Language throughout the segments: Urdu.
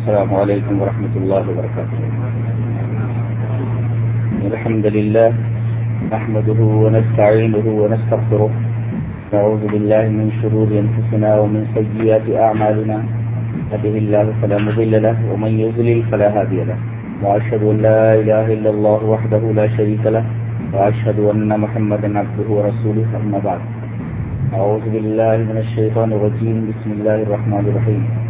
السلام عليكم ورحمة الله وبركاته. الحمد لله نحمده ونستعينه ونستغفره. نعوذ بالله من شرور أنفسنا ومن سيئات أعمالنا. هده الله فلا مضل له ومن يضلل فلا هادي له. وأشهد أن لا إله إلا الله وحده لا شريك له. وأشهد أن محمدا عبده ورسوله، أما بعد. أعوذ بالله من الشيطان الرجيم. بسم الله الرحمن الرحيم.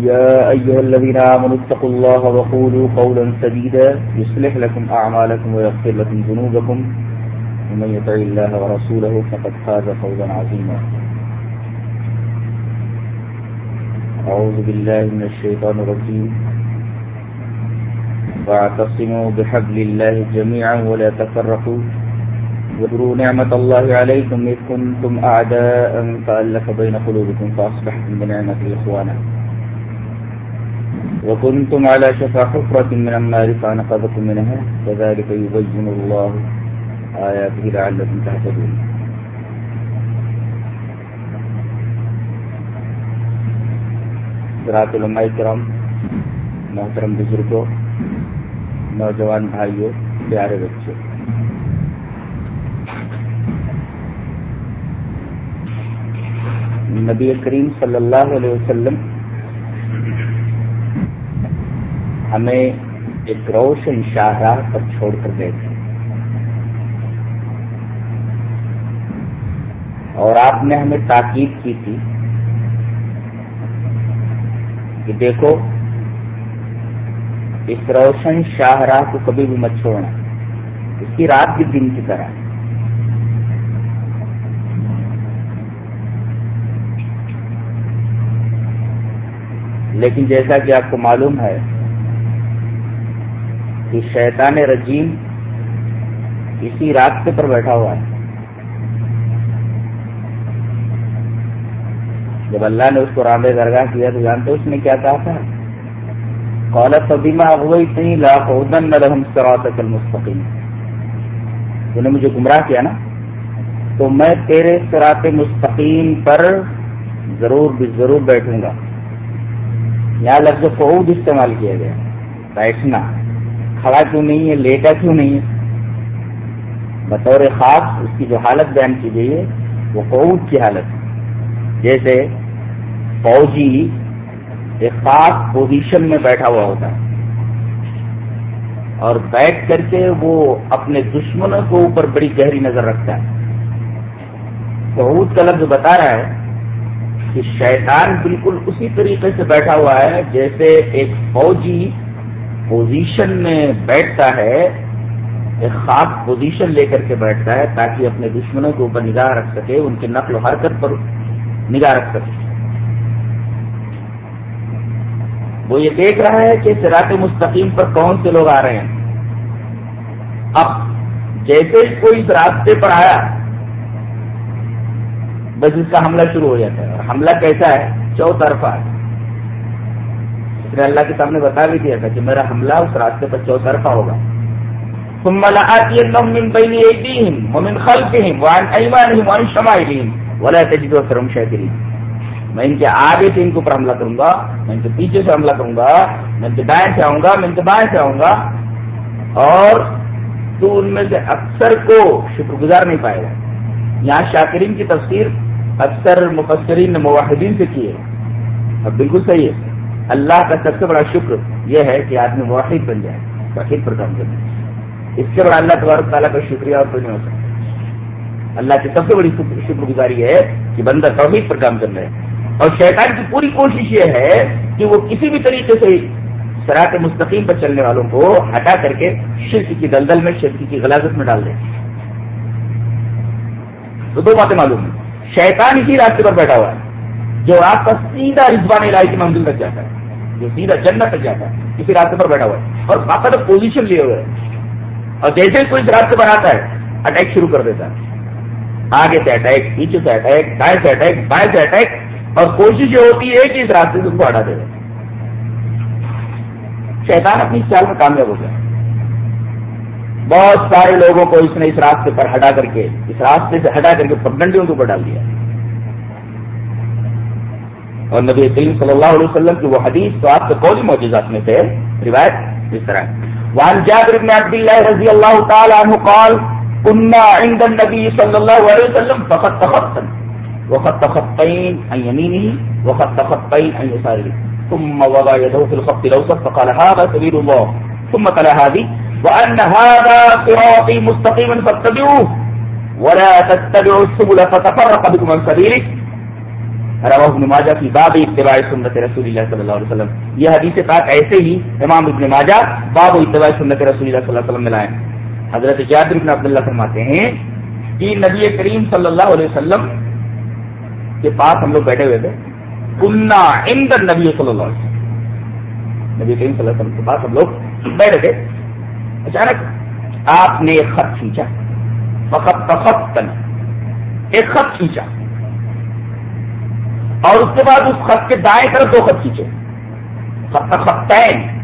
يا أيها الذين آمنوا اتقوا الله وقولوا قولا سديدا يصلح لكم أعمالكم ويغفر لكم ذنوبكم. ومن يطع الله ورسوله فقد فاز فوزا عظيما. أعوذ بالله من الشيطان الرجيم. واعتصموا بحبل الله جميعا ولا تفرقوا. واذكروا نعمة الله عليكم إذ كنتم أعداء فألف بين قلوبكم فأصبحتم بنعمته إخوانا وكنتم على شفا حفرة من النار فأنقذكم منها كذلك يبين الله آياته لعلكم تهتدون. رات علماء کرام محترم بزرگوں، نوجوان بھائیوں، پیارے بچے نبی کریم صلی اللہ علیہ وسلم ہمیں ایک روشن شاہراہ پر چھوڑ کر گئے تھے۔ اور آپ نے ہمیں تاکید کی تھی کہ دیکھو، اس روشن شاہراہ کو کبھی بھی مت چھوڑنا۔ اس کی رات بھی دن کی طرح۔ لیکن جیسا کہ آپ کو معلوم ہے کہ شیطان رجیم اسی راستے پر بیٹھا ہوا ہے۔ جب اللہ نے اس کو رام درگاہ کیا تو جانتے اس نے کیا کہا تھا؟ قالت فبیما اغویتنی لا قعودن لهم صراطك المستقیم۔ تو نے مجھے گمراہ کیا نا؟ تو میں تیرے صراط مستقیم پر ضرور بھی ضرور بیٹھوں گا۔ یہاں لفظ قعود استعمال کیا گیا۔ بیٹھنا۔ کھڑا کیوں نہیں ہے؟ لیٹا کیوں نہیں ہے؟ بطور خاص اس کی جو حالت بیان کی گئی ہے، وہ قعود کی حالت ہے۔ جیسے فوجی ایک خاص پوزیشن میں بیٹھا ہوا ہوتا ہے۔ اور بیٹھ کر کے وہ اپنے دشمنوں کے اوپر بڑی گہری نظر رکھتا ہے۔ قعود کا لفظ بتا رہا ہے کہ شیطان بالکل اسی طریقے سے بیٹھا ہوا ہے جیسے ایک فوجی پوزیشن میں بیٹھتا ہے، ایک خاص پوزیشن لے کر کے بیٹھتا ہے تاکہ اپنے دشمنوں کے اوپر نگاہ رکھ سکے، ان کی نقل و حرکت پر نگاہ رکھ سکے۔ وہ یہ دیکھ رہا ہے کہ سراط مستقیم پر کون سے لوگ آ رہے ہیں۔ اب جیسے کوئی اس راستے پر آیا، بس اس کا حملہ شروع ہو جاتا ہے۔ اور حملہ کیسا ہے؟ چوطرفہ اس نے اللہ کے سامنے بتا بھی دیا تھا کہ میرا حملہ اس راستے پر چوطرفہ ہوگا۔ ثم لآتينهم من بين أيديهم ومن خلفهم وعن أيمانهم وعن شمائلهم ولا تجد أكثرهم شاكرين میں ان کے آگے سے ان کے اوپر حملہ کروں گا، میں ان کے پیچھے سے حملہ کروں گا، میں ان کے دائیں سے آؤں گا، میں ان کے بائیں سے آؤں گا، اور تو ان میں سے اکثر کو شکر گزار نہیں پائے گا۔ یہاں شاکرین کی تفسیر اکثر مفسرین نے مواحدین سے کی ہے۔ اب بالکل صحیح ہے۔ اللہ کا سب سے بڑا شکر یہ ہے کہ آدمی واحد بن جائے واحد پر کام کرے۔ اس سے بڑا اللہ تبارک تعالیٰ کا شکریہ اور کوئی نہیں ہو سکتا۔ اللہ کی سب سے بڑی شکر گزاری ہے کہ بندہ توحید پر کام کر رہے ہیں اور شیطان کی پوری کوشش یہ ہے کہ وہ کسی بھی طریقے سے سراط مستقیم پر چلنے والوں کو ہٹا کر کے شرک کی دلدل میں، شرک کی غلاظت میں ڈال دیں تو دو باتیں معلوم ہیں۔ شیطان اسی راستے پر بیٹھا ہوا ہے جو راستہ سیدھا رضوان علاج کی منزل تک جاتا ہے۔ جو سیدھا جنت تک جاتا ہے، اسی راستے پر بیٹھا ہوا ہے۔ اور باقاعدہ پوزیشن لیے ہوئے اور جیسے کوئی اس راستے پر آتا ہے اٹیک شروع کر دیتا ہے۔ آگے سے اٹیک پیچھے سے اٹیک دائیں سے اٹیک بائیں سے اٹیک اور کوشش یہ ہوتی ہے کہ اس راستے سے اس کو ہٹا دے۔ شیطان اپنی چال میں کامیاب ہو گیا۔ بہت سارے لوگوں کو اس نے اس راستے پر ہٹا کر کے، اس راستے سے ہٹا کر کے پگڈنڈیوں کے اوپر ڈال دیا۔ اور نبی کریم صلی اللہ علیہ وسلم کی وہ حدیث تو آپ کے کوئی معجزات میں تھے، روایت اس طرح۔ وعن جابر بن عبد الله رضي الله تعالى عنه قال كنا عند النبي صلى الله عليه وسلم فقد تخطا وقد تخطين عن يمينه وقد تخطين عن يساره ثم وضع يده في الخط الاوسط فقال هذا سبيل الله ثم تلا هذه وان هذا صراطي مستقيما فاتبعوه، ولا تتبعوا السبل فتفرق بكم عن سبيله رواہ ابن ماجہ کی باب اتباع سنت رسول اللہ صلی اللہ علیہ وسلم۔ یہ حدیث پاک ایسے ہی امام ابن ماجہ باب اتباع سنت رسول اللہ صلی اللہ علیہ وسلم میں لائے۔ حضرت جابر بن عبداللہ فرماتے ہیں کہ نبی کریم صلی اللہ علیہ وسلم کے پاس ہم لوگ بیٹھے ہوئے تھے۔ کنہ اندر نبی صلی اللہ علیہ وسلم۔ نبی کریم صلی اللہ علیہ وسلم کے پاس ہم لوگ بیٹھے تھے۔ اچانک آپ نے ایک خط کھینچا۔ فقط فقط ایک خط کھینچا۔ اور اس کے بعد اس خط کے دائیں طرف دو خط کھینچے خط خطین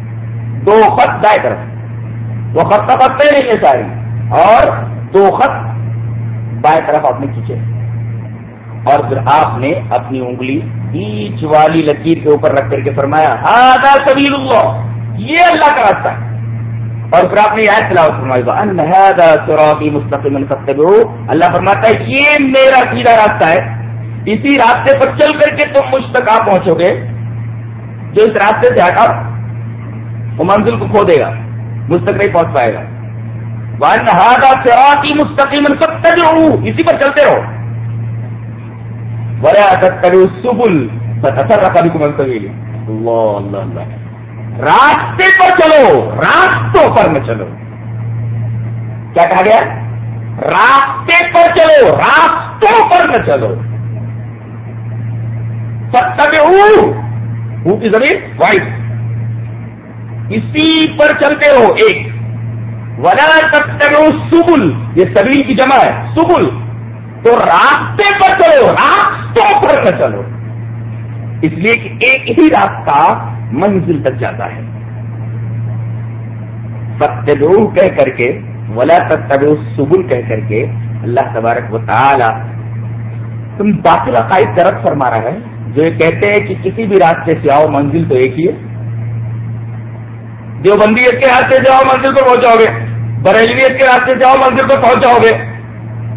دو خط دائیں طرف۔ وہ خط خطے نہیں ہے ساری۔ اور دو خط بائیں طرف آپ نے کھینچے۔ اور پھر آپ نے اپنی انگلی بیچ والی لکیر کے اوپر رکھ کر کے فرمایا ہاں سبیل اللہ، یہ اللہ کا راستہ ہے۔ اور پھر آپ نے یاد تلاوت فرمائی مستقل اللہ فرماتا ہے، یہ میرا سیدھا راستہ ہے۔ اسی راستے پر چل کر کے تم مجھ تک آ پہنچو گے جو اس راستے سے ہٹا، وہ منزل کو کھو دے گا، مجھ تک نہیں پہنچ پائے گا۔ سراتی مستقیم اسی پر چلتے رہو۔ بڑے سبل اثر رکھا بھی اللہ اللہ اللہ۔ راستے پر چلو، راستوں پر نہ چلو۔ کیا کہا گیا؟ راستے پر چلو، راستوں پر نہ چلو۔ کی زمین؟ وائٹ اسی پر چلتے ہو ایک. ولا ستو سبل یہ سبیل کی جمع ہے، سبل. تو راستے پر چلو، راستوں پر نہ چلو. اس لیے کہ ایک ہی راستہ منزل تک جاتا ہے. ستو کہہ کر کے، ولا ستو سبل کہہ کر کے، اللہ تبارک و تعالی تم باقی عقائد درد فرما رہا ہے جو یہ کہتے ہیں کہ کسی بھی راستے سے آؤ، منزل تو ایک ہی ہے۔ دیوبندیت کے راستے سے آؤ، منزل کو پہنچاؤ گے۔ بریلویت کے راستے سے آؤ، منزل پر پہنچ جاؤ گے۔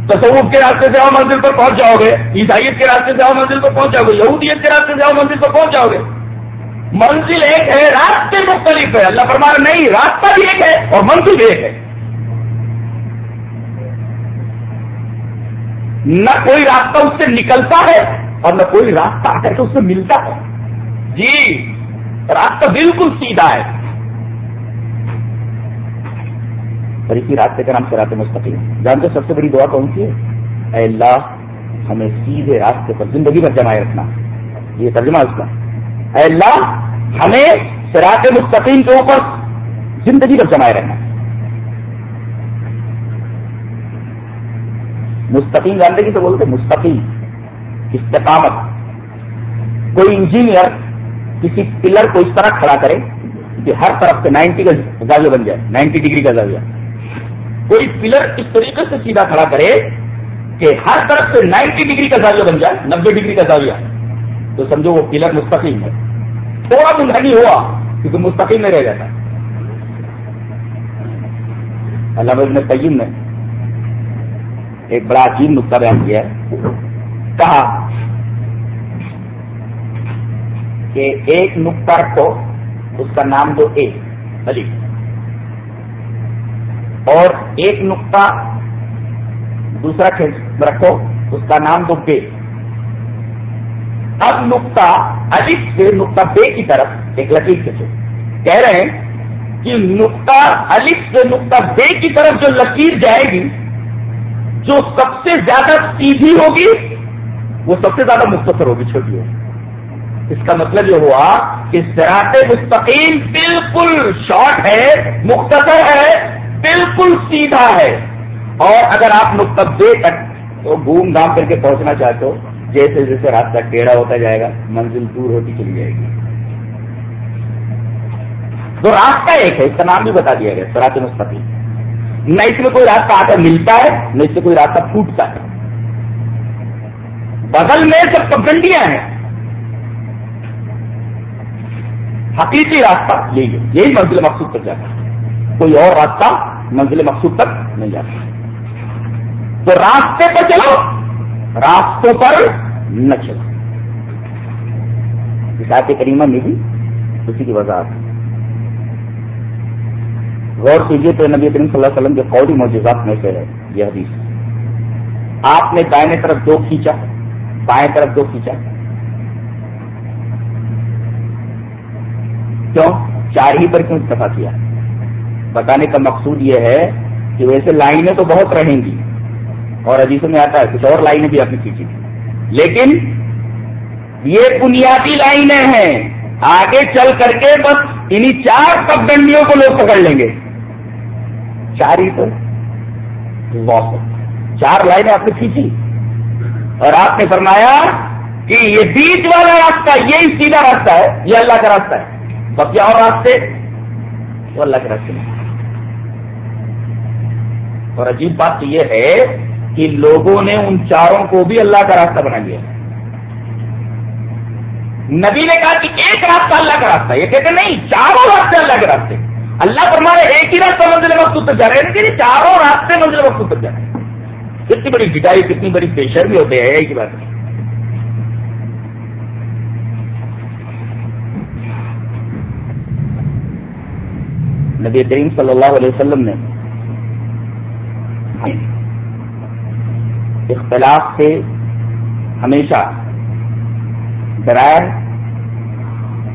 تصوف کے راستے سے آؤ، منزل پر پہنچ جاؤ گے۔ عیسائیت کے راستے سے آؤ، منزل پر پہنچ جاؤ گے۔ یہودیت کے راستے سے آؤ، منزل پر پہنچ جاؤ گے۔ منزل ایک ہے، راستے مختلف ہے اللہ فرمانا نہیں، راستہ بھی ایک ہے اور منزل بھی ایک ہے۔ نہ کوئی راستہ اس سے نکلتا ہے اور نہ کوئی راستہ آ کر کے اس سے ملتا ہے۔ جی راستہ بالکل سیدھا ہے۔ اور اسی راستے کا نام سے راستے مستقل جانتے سب سے بڑی دعا کون سی ہے؟ اے اللہ، ہمیں سیدھے راستے پر زندگی پر جمائے رکھنا۔ یہ ترجمہ اس کا۔ اے اللہ، ہمیں سراط مستقیم کے اوپر زندگی پر جمائے رہنا مستقیم جانتے کی تو بولتے مستقیم۔ استقامت۔ کوئی انجینئر کسی پلر کو اس طرح کھڑا کرے کہ ہر طرف سے نائنٹی کا زاویہ بن جائے، نائنٹی ڈگری کا زاویہ۔ کوئی پلر اس طریقے سے سیدھا کھڑا کرے کہ ہر طرف سے نائنٹی ڈگری کا زاویہ بن جائے نبے ڈگری کا زاویہ۔ تو سمجھو وہ پلر مستقیم ہے۔ تھوڑا منہنی ہوا کیونکہ مستقیم میں رہ جاتا۔ علامہ ابن قیم نے ایک بڑا عجیب نقطہ بیان کیا ہے۔ کہا کہ ایک نقطہ رکھو، اس کا نام دو اے، علی۔ اور ایک نقطہ دوسرا رکھو، اس کا نام دو بے۔ اب نقطہ علی سے نقطہ بے کی طرف ایک لکیر کھینچو۔ کہہ رہے ہیں کہ نقطہ علی سے نقطہ بے کی طرف جو لکیر جائے گی، جو سب سے زیادہ سیدھی ہوگی وہ سب سے زیادہ مختصر ہوگی چھوٹی ہوگی اس کا مطلب یہ ہوا کہ سراط مستقیم بالکل شارٹ ہے، مختصر ہے، بالکل سیدھا ہے۔ اور اگر آپ نقطے تک تو گھوم گھام کر کے پہنچنا چاہتے ہو، جیسے جیسے راستہ ٹیڑھا ہوتا جائے گا، منزل دور ہوتی چلی جائے گی۔ تو راستہ ایک ہے، اس کا نام بھی بتا دیا گیا سراط مستقی نہ اس میں کوئی راستہ آ کر ملتا ہے، نہ اس سے کوئی راستہ پھوٹتا ہے۔ بغل میں سب پگڈنڈیاں ہیں، حقیقی راستہ یہی ہے۔ یہی منزل مقصود تک جاتا ہے۔ کوئی اور راستہ منزل مقصود تک نہیں جاتا۔ تو راستے پر چلو، راستوں پر نہ چلو۔ کتاب کریمہ میں بھی اسی کی وضاحت غور کیجیے تو نبی کریم صلی اللہ علیہ وسلم کے فوری معجزات میں سے ہے یہ حدیث۔ آپ نے دائیں طرف دو کھینچا۔ بائیں طرف دو کھینچا کیوں؟ چار ہی پر کیوں اتفا کیا؟ بتانے کا مقصود یہ ہے کہ ویسے لائنیں تو بہت رہیں گی۔ اور حدیثوں میں آتا ہے، کچھ اور لائنیں بھی آپ نے کھینچی تھی لیکن یہ بنیادی لائنیں ہیں۔ آگے چل کر کے بس انہیں چار پگ ڈنڈیوں کو لوگ پکڑ لیں گے۔ چار ہی تو۔ چار لائنیں آپ نے کھینچی اور آپ نے فرمایا کہ یہ بیچ والا راستہ، یہی سیدھا راستہ ہے، یہ اللہ کا راستہ ہے۔ باقی اور راستے، وہ اللہ کے راستے میں اور عجیب بات تو یہ ہے کہ لوگوں نے ان چاروں کو بھی اللہ کا راستہ بنا لیا۔ نبی نے کہا کہ ایک راستہ اللہ کا راستہ یہ کہتے نہیں، چاروں راستے اللہ کے راستے۔ اللہ پر ہمارے ایک ہی راستہ منزل وقت تک جا رہے ہیں۔ چاروں راستے منزل وقت تک جا رہے ہیں۔ کتنی بڑی جٹائی کتنی بڑی پیشر بھی ہوتے ہیں ایک ہی بات ہے۔ نبی کریم صلی اللہ علیہ وسلم نے اختلاف سے ہمیشہ ڈرایا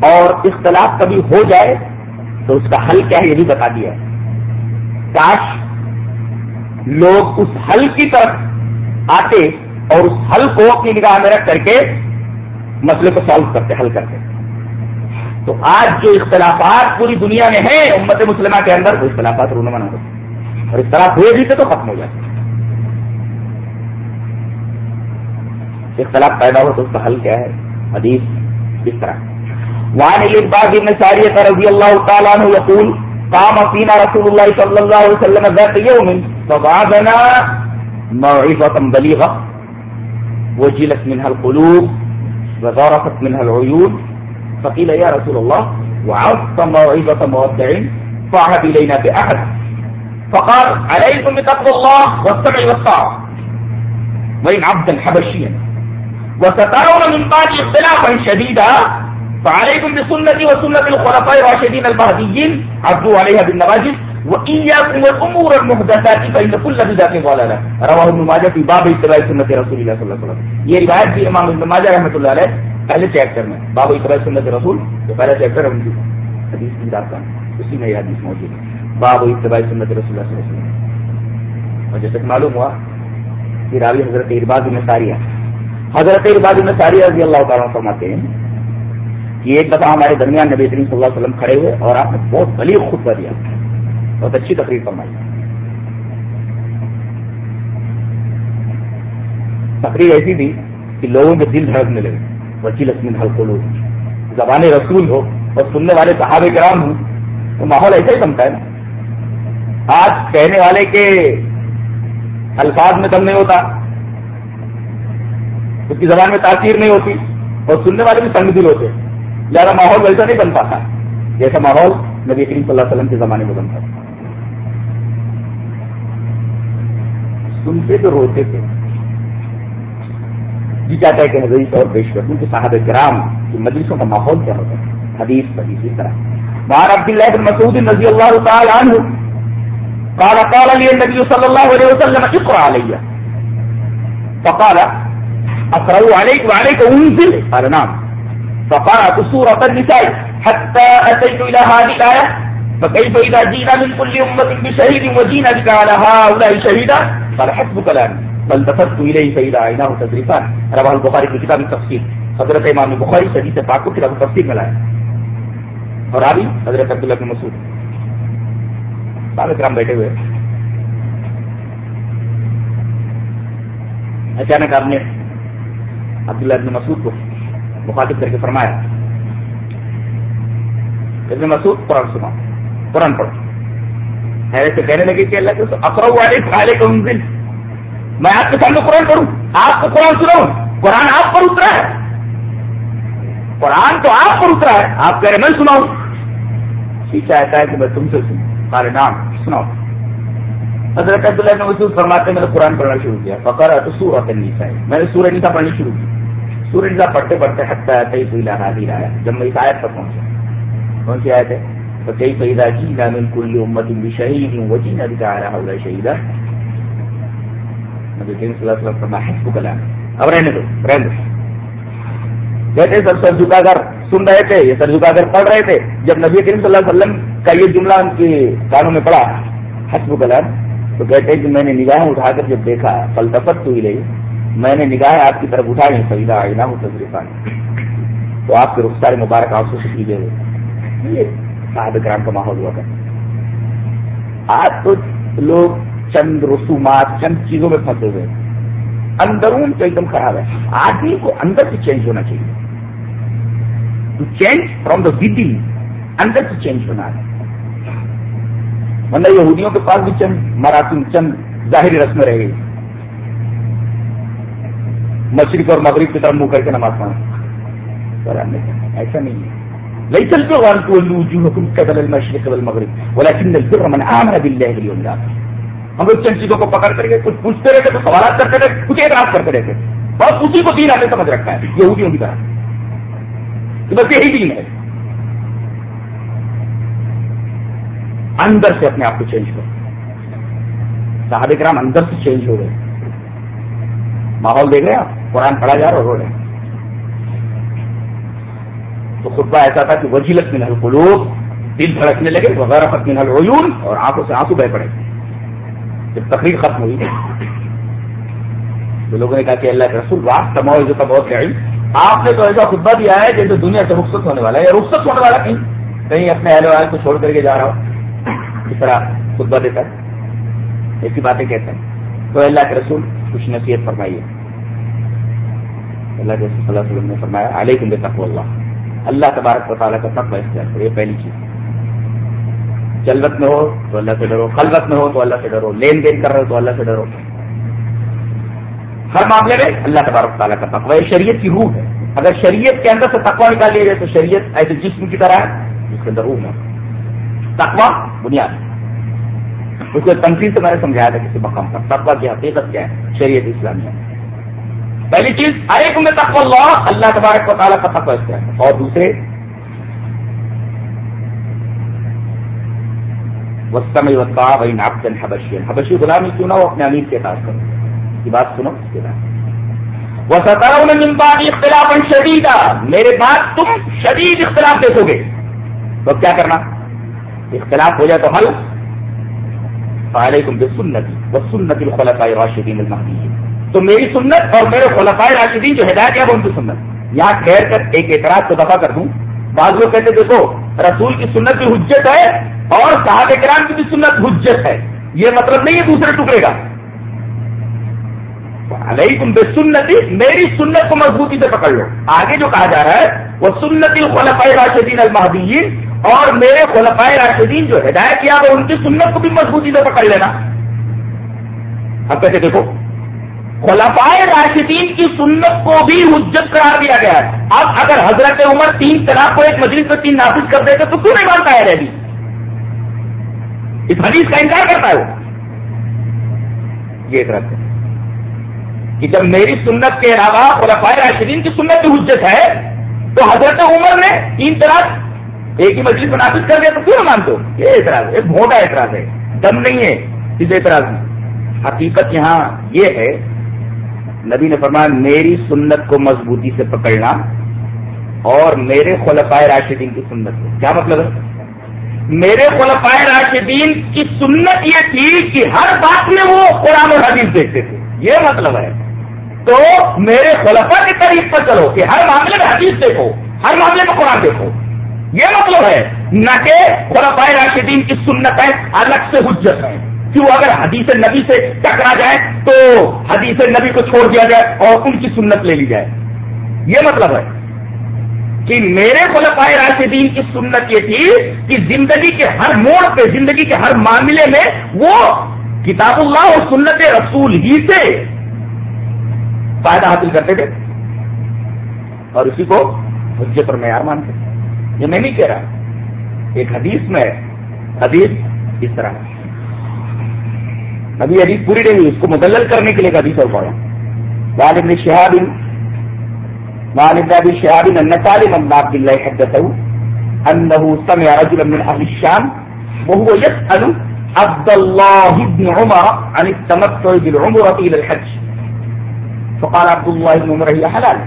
اور اختلاف کبھی ہو جائے تو اس کا حل کیا ہے یہ بھی بتا دیا کاش لوگ اس حل کی طرف آتے اور اس حل کو اپنی نگاہ میں رکھ کر کے مسئلے کو سالو کرتے، حل کرتے۔ تو آج جو اختلافات پوری دنیا میں ہیں، امت مسلمہ کے اندر، وہ اختلافات رونما نہ ہوتے اور اختلاف ہوئے بھی تھے تو ختم ہو جاتے۔ اختلاف پیدا ہو تو اس کا حل کیا ہے؟ حدیث اس طرح۔ وہاں ایک بات ابن ساریت رضی اللہ تعالیٰ عنہ یقول قام فینا رسول اللہ صلی اللہ علیہ وسلم ذات یوم فبعثنا موعظة بلیغة وجلت منها القلوب، وغرفت منها العيون. فقيل يا رسول الله وعظت موعظة مودع فعهد إلينا بأحد. فقال عليكم بتقوى الله والسمع والطاعة. وإن عبدا حبشيا وسترون من بعد اختلافا شديدا فعليكم بسنتي وسنة الخلفاء الراشدين المهديين عبدوا عليها بالنواجذ. وإياكم والأمور المحدثات فإن كل بدعة ضلالة. رواه ابن ماجه في باب اتباع سنة رسول الله صلى الله عليه وسلم. یہ روایت بھی امام ابن ماجہ رحمۃ اللہ علیہ پہلے چیپٹر میں بابو اتباع سنت رسول جو پہلا چیپٹر ہے ان کی حدیث کی کتاب کا۔ اسی میں یہ حدیث موجود ہے۔ بابو اتباع سنت رسول اللہ صلی اللہ علیہ وسلم۔ اور جیسے کہ معلوم ہوا کہ راوی حضرت ارباز میں ساریہ، حضرت ارباز میں ساریہ رضی اللہ تعالیٰ فرماتے ہیں کہ ایک دفعہ ہمارے درمیان نبی کریم صلی اللہ علیہ وسلم کھڑے ہوئے اور آپ نے بہت بلیغ خطبہ دیا۔ بہت اچھی تقریر فرمائی تقریر ایسی تھی کہ لوگوں کے دل دھڑکنے لگے۔ وکیل اسمین حلقلو زبان رسول ہو اور سننے والے صحابہ کرام ہوں، تو ماحول ایسا ہی بنتا ہے نا۔ آج کہنے والے کے الفاظ میں دم نہیں ہوتا، اس کی زبان میں تاثیر نہیں ہوتی اور سننے والے بھی تنگ دل ہوتے زیادہ ماحول ویسا نہیں بن پاتا۔ جیسا ماحول نبی کریم صلی اللہ علیہ وسلم کے زمانے میں بنتا سنتے تو روتے تھے۔ جی چاہتا ہے کہ حدیث اور پیش کر دوں کہ صاحب گرام کی مجلسوں کا ماحول کیا ہوتا ہے؟ حدیث حدیث اس طرح۔ وہاں عبد اللہ بن مسعود رضی اللہ تعالی عنہ، قال قال لي النبي صلى الله عليه وسلم اقرا علي۔ فقال اقرا عليك وعليك انزل قال، نعم۔ فقرات سوره النساء حتى اتيت الى هذه الايه فكيف اذا جئنا من كل امه بشهيد وجينا بك على هؤلاء شهيدا؟ قال حسبك الان بل دفت تو ہی سعید آئینہ ہو تدریفان روا البخاری کی کتاب تفصیل حضرت امام بخاری شدید پاک کو کتاب تفصیل میں لایا. اور ابھی حضرت عبداللہ بن مسعود. صاحب کرام بیٹھے ہوئے. اچانک آپ نے عبداللہ ابن مسعود کو مخاطب کر کے فرمایا. ابن مسعود قرآن سنا قرآن پڑھو. حیرت سے کہنے لگے کہ اللہ کے اکرو والے کھالے کو منزل میں آپ کے سامنے قرآن پڑھوں۔ آپ کو قرآن سناؤں۔ قرآن آپ پر اترا ہے۔ قرآن تو آپ پر اترا ہے۔ آپ کہہ رہے میں سناؤں۔ ٹھیک چاہتا ہے کہ میں تم سے سنوں۔ سارے نام سناؤ حضرت عبداللہ نے مسود فرماتے میں نے قرآن پڑھنا شروع کیا۔ فکر تو سورت نیسا ہے میں نے سورہ نیسا پڑھنی شروع کی سورہ نیسا پڑھتے پڑھتے ہٹتا ہے کئی کوئی لانا ہی رہا جب میں اس آیت پر پہنچا۔ کون سی آیت ہے؟ تو کئی پیدا جی نام کل امت بھی شہید ہوں وہ جی نہ دکھا رہا ہوگا شہیدہ نبی کریم صلی اللہ علیہ وسلم فرمایا حسب کلام اب رہنے دو رہنے دو. کہتے سر سر جھکا کر سن رہے تھے، یہ سر جھکا کر پڑھ رہے تھے، جب نبی کریم صلی اللہ علیہ وسلم کا یہ جملہ ان کے کانوں میں پڑا حسب کلام تو کہتے ہیں کہ میں نے نگاہ اٹھا کر جب دیکھا فلسفت تو ہی رہی میں نے نگاہ آپ کی طرف اٹھائی فریدا آئینہ ہوں تصریف تو آپ کے رخسار مبارک آنسو سے کیجیے ہوئے صاحب کرام کا ماحول ہوا کر آج تو لوگ چند رسومات، چند چیزوں میں پھنسے ہوئے اندرون تو ایک دم خراب ہے۔ آدمی کو اندر سے چینج ہونا چاہیے۔ To change from the with اندر سے چینج ہونا ہے۔ مطلب یہودیوں کے پاس بھی چند مراسم چند ظاہری رسمیں رہ گئی۔ مشرق اور مغرب کی طرف منہ کر کے نماز پڑھنا۔ ایسا نہیں ہے۔ نہیں چلتے قبل المشرق قبل المغرب ولكن البر من آمن بالله واليوم الاخر ہم لوگ چند چیزوں کو پکڑ کر کے کچھ پوچھتے رہتے کچھ سوالات کرتے رہتے کچھ اعتراض کرتے رہتے بس اسی کو دین آنے سمجھ رکھا ہے یہودیوں کی طرح بس یہی دین ہے اندر سے اپنے آپ کو چینج کرو صحابہ کرام اندر سے چینج ہو گئے ماحول دیکھ رہے ہیں آپ قرآن پڑھا جا رہا رو رہے ہیں تو خطبہ ایسا تھا کہ وجیلت میں القلوب، دل دھڑکنے لگے وغیرہ من العیون اور آنکھوں سے آنسو بہ پڑے۔ جب تقریر ختم ہوئی تو لوگوں نے کہا کہ اللہ کے رسول واپ تماؤ کا بہت ہے آپ نے تو ایسا خطبہ دیا ہے جیسے دنیا سے رخصت ہونے والا ہے، یا رخصت ہونے والا کہیں؟ کہیں اپنے اہل وال کو چھوڑ کر کے جا رہا ہو؟ اس طرح خطبہ دیتا ہے۔ ایسی باتیں کہتے ہیں۔ تو اللہ کے رسول کچھ نصیحت فرمائیے۔ اللہ کے رسول صلی اللہ علیہ وسلم نے فرمایا، علیکم بے تقو اللہ۔ اللہ تبارک و تعالیٰ کا تقوی اختیار کرو، یہ پہلی چیز۔ جلوت میں ہو تو اللہ سے ڈرو خلوت میں ہو تو اللہ سے ڈرو، لین دین کر رہے ہو تو اللہ سے ڈرو۔ ہر معاملے میں اللہ تبارک تعالیٰ کا تقوی، یہ شریعت کی روح ہے۔ اگر شریعت کے اندر سے تقوی نکال لیا جائے تو شریعت ایسے جسم کی طرح ہے، جس کے اندر روح ہے۔ تقوی بنیاد اس کو تنقید سے میں نے سمجھایا تھا کسی مقام پر تقوی کی حقیقت کیا ہے؟ شریعت اسلامی پہلی چیز ارے تم نے تقوی اللہ اللہ تبارک و تعالیٰ کا تقوی کیا ہے. اور دوسرے وسطم وسطا وہی حبشی حبشی غلامی کیوں نہ ہو؟ اپنے امیر کے ساتھ کرو. یہ بات سنو اس کے بعد وہ ستاروں نے نمباد اختلاف شدید میرے بعد تم شدید اختلاف دیکھو گے. تو کیا کرنا؟ اختلاف ہو جائے تو حل. علیکم بے سنتی وہ سنت الخلفاء راشدین المہدی تو میری سنت اور میرے خلفاء راشدین جو ہدایت ہے وہ ان کی سنت۔ یہاں ٹھہر کر ایک اعتراض کو دفاع کر دوں۔ بعض لوگ کہتے دیکھو، رسول کی سنت کی حجت ہے اور صحابہ کرام کی بھی سنت حجت ہے۔ یہ مطلب نہیں ہے دوسرے ٹکڑے کا۔ علیکم بے سنتی میری سنت کو مضبوطی سے پکڑ لو۔ آگے جو کہا جا رہا ہے، وہ سنتی خلفۂ راشدین المحدین اور میرے خلفۂ راشدین جو ہدایت کیا وہ ان کی سنت کو بھی مضبوطی سے پکڑ لینا۔ اب کیسے دیکھو خلفائے راشدین کی سنت کو بھی حجت قرار دیا گیا ہے۔ اب اگر حضرت عمر تین طلاق کو ایک مجلس میں تین نافذ کر دیتے تو کیوں نہیں مانتا ہے ریڈی اس حدیث کا انکار کرتا ہے وہ۔ یہ ہے کہ جب میری سنت کے علاوہ خلفائے راشدین کی سنت کی حجت ہے تو حضرت عمر نے تین طرح ایک ہی مجلس نافذ کر دیا تو کیوں نہ مانتے ہو؟ یہ اعتراض ایک موٹا اعتراض ہے، دم نہیں ہے، اس اعتراض میں۔ حقیقت یہاں یہ ہے نبی نے فرمایا، میری سنت کو مضبوطی سے پکڑنا اور میرے خلفائے راشدین کی سنت کو۔ کیا مطلب ہے؟ میرے خلفائے راشدین کی سنت یہ تھی کہ ہر بات میں وہ قرآن اور حدیث دیکھتے تھے۔ یہ مطلب ہے۔ تو میرے خلفا کے قریب پر چلو کہ ہر معاملے میں حدیث دیکھو، ہر معاملے میں قرآن دیکھو۔ یہ مطلب ہے۔ نہ کہ خلفائے راشدین کی سنت ہے الگ سے حجت ہے کہ وہ اگر حدیث نبی سے ٹکرا جائے تو حدیث نبی کو چھوڑ دیا جائے اور ان کی سنت لے لی جائے؟ یہ مطلب ہے کہ میرے خلفائے راشدین کی سنت یہ تھی کہ زندگی کے ہر موڑ پہ، زندگی کے ہر معاملے میں وہ کتاب اللہ اور سنت رسول ہی سے فائدہ حاصل کرتے تھے۔ اور اسی کو حجت پر معیار مانتے یہ میں نہیں کہہ رہا۔ ایک حدیث میں حدیث اس طرح ابھی حدیث پوری نہیں اس کو مدلل کرنے کے لیے حدیث اور پڑھا والد نے شہاب والد ابی شہاب ان طالب ابن عبد الله حدثه انه سمع رجلا من اهل الشام وهو يسال عبد الله بن عمر عن التمتع بالعمره الى الحج. فقال عبد الله بن عمر، هي حلال.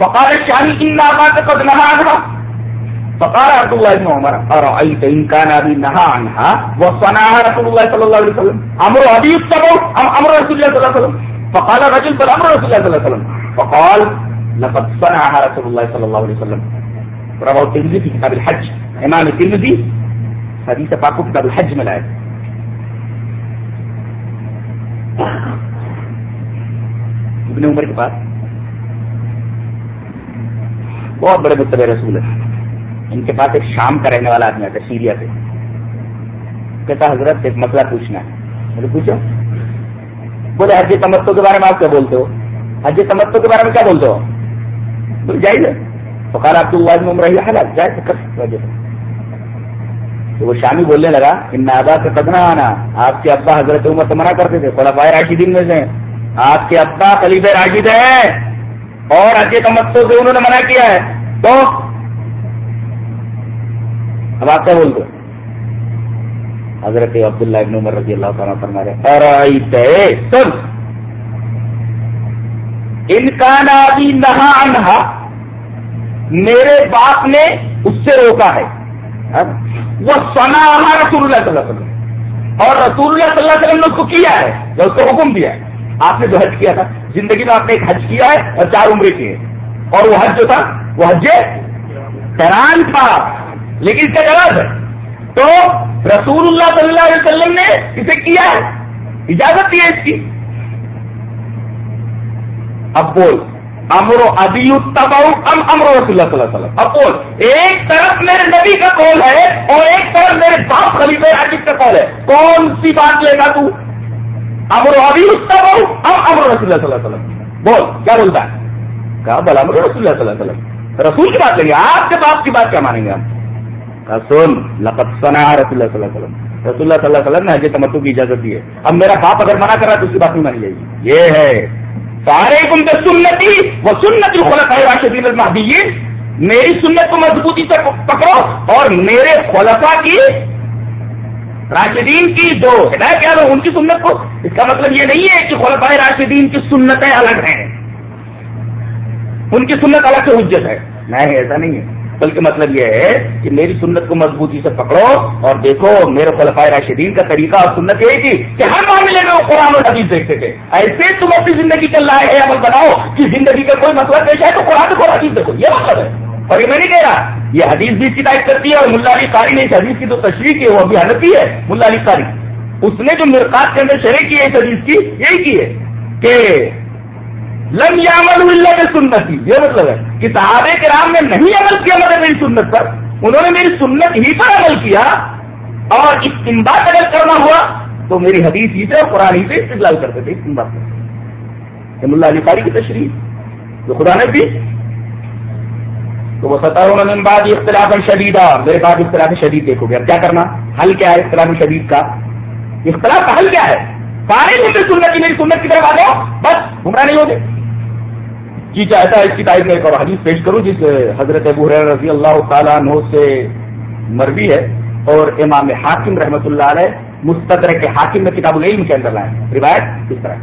فقال الشامي إن أباك قد نهى عنها فقال عبد الله بن عمر، أرأيت إن كان أبي نهى عنها وصنعها رسول الله صلى الله عليه وسلم، أمر أبي يتبع أم أمر رسول الله صلى الله عليه وسلم؟ فقال الرجل بل أمر رسول الله صلى الله عليه وسلم. فقال، لقد صنعها رسول الله صلى الله عليه وسلم. رواه الترمذي في كتاب الحج امام الترمذي حدیث پاک کو کتاب الحج میں لائے ابن عمر کے پاس بہت بڑے متبع رسول ہیں۔ ان کے پاس ایک شام کا رہنے والا آدمی آتا ہے سیریا سے کہتا حضرت، ایک مسئلہ پوچھنا ہے۔ مجھے پوچھو۔ بولے، حج تمتو کے بارے میں آپ کیا بولتے ہو؟ حج تمتو کے بارے میں کیا بولتے ہو؟ بول جائیے تو کہا آپ کو عمر رہی حالات جائے کر تو وہ شامی بولنے لگا، ان آبا سے قدنا آنا، آپ کے ابا حضرت عمر تو منع کرتے تھے خلافہ راشدین میں سے آپ کے ابا خلیف راشد ہیں اور اجے تمتو سے انہوں نے منع کیا ہے۔ تو اب آپ کیا بولتے حضرت عبداللہ ابن عمر رضی اللہ تعالیٰ فرما رہے سن۔ ان کا نابی نہا انہا میرے باپ نے اس سے روکا ہے۔ وہ سنا رسول اللہ صلی اللہ علیہ وسلم۔ اور رسول اللہ صلی اللہ علیہ وسلم نے اس کو کیا ہے؟ جو اس کو حکم دیا ہے؟ آپ نے جو حج کیا تھا، زندگی میں آپ نے ایک حج کیا ہے اور چار عمرے کیے۔ اور وہ حج جو تھا، وہ حج کران تھا۔ لیکن اس کا جواب ہے۔ تو رسول اللہ صلی اللہ علیہ وسلم نے اسے کیا ہے؟ اجازت دی ہے اس کی۔ اب بول امرو ابھی ام امرو رسول اللہ صلی اللہ علیہ وسلم۔ اب بول، ایک طرف میرے نبی کا قول ہے اور ایک طرف میرے باپ خلیفہ عجیب کا قول ہے۔ کون سی بات لے گا تو؟ امر ابھی ام امر رسول اللہ صلی اللہ علیہ وسلم۔ بول، کیا بولتا ہے؟ کہا، بل امر رسول اللہ صلی اللہ علیہ وسلم۔ رسول کی بات لیں گے، آپ کے باپ کی بات کیا مانیں گے ہم؟ سن لقد سنا رسول اللہ صلی اللہ علیہ وسلم رسول اللہ صلی اللہ علیہ وسلم نے حج تمتو کی اجازت دی ہے اب میرا باپ اگر منع کر رہا ہے تو اس کی بات نہیں مانی جائے گی یہ ہے سارے کم سنتی وہ سنت خلق ہے راشدین المحدین میری سنت کو مضبوطی سے پکڑو اور میرے خلفا کی راشدین کی جو ہدایت کیا ان کی سنت کو اس کا مطلب یہ نہیں ہے کہ خلفائے راشدین کی سنتیں الگ ہیں ان کی سنت الگ سے حجت ہے نہیں ایسا نہیں ہے بلکہ مطلب یہ ہے کہ میری سنت کو مضبوطی سے پکڑو اور دیکھو میرے خلفائے راشدین کا طریقہ اور سنت یہی تھی کہ ہر معاملے میں وہ قرآن اور حدیث دیکھتے تھے۔ ایسے تم اپنی زندگی کے لائے عمل بناؤ، کہ زندگی کا کوئی مسئلہ پیش ہے تو قرآن کو حدیث دیکھو۔ یہ مطلب ہے۔ اور یہ میں نہیں کہہ رہا، یہ حدیث بھی شکایت کرتی ہے اور ملا علی قاری نے اس حدیث کی تو تشریح کی ہے، وہ ابھی حنفی ہے، ملا علی قاری اس نے جو مرکات کے اندر شرح کی ہے اس حدیث کی، یہی کی ہے کہ لم یامل اللہ میں سنت کی یہ مطلب ہے کہ صحابہ کے رام نے نہیں عمل کیا مگر میری سنت پر. انہوں نے میری سنت ہی پر عمل کیا اور استمباد اگر کرنا ہوا تو میری حدیث ہی سے اور قرآن ہی سے استقلال کرتے تھے استمباد پر. ملا علی قاری کی تشریح. جو خدا نے بھی تو وہ ستاروں نے بعد اختلاف شدیدہ میرے پاس اختلاف شدید دیکھو گے. اب کیا کرنا؟ حل کیا ہے اختلاف شدید کا؟ اختلاف کا حل کیا ہے؟ سارے مجھے سنت کی، میری سنت کی طرف آ جاؤ. بس، گمراہ نہیں ہوگے جی چاہتا ہے اس کی تاریخ میں ایک اور حدیث پیش کروں، جس حضرت ابو رضی اللہ تعالیٰ عنہ سے مربی ہے اور امام حاکم رحمۃ اللہ علیہ مستدر کے حاکم میں کتاب العلم کے اندر لائے روایت اس طرح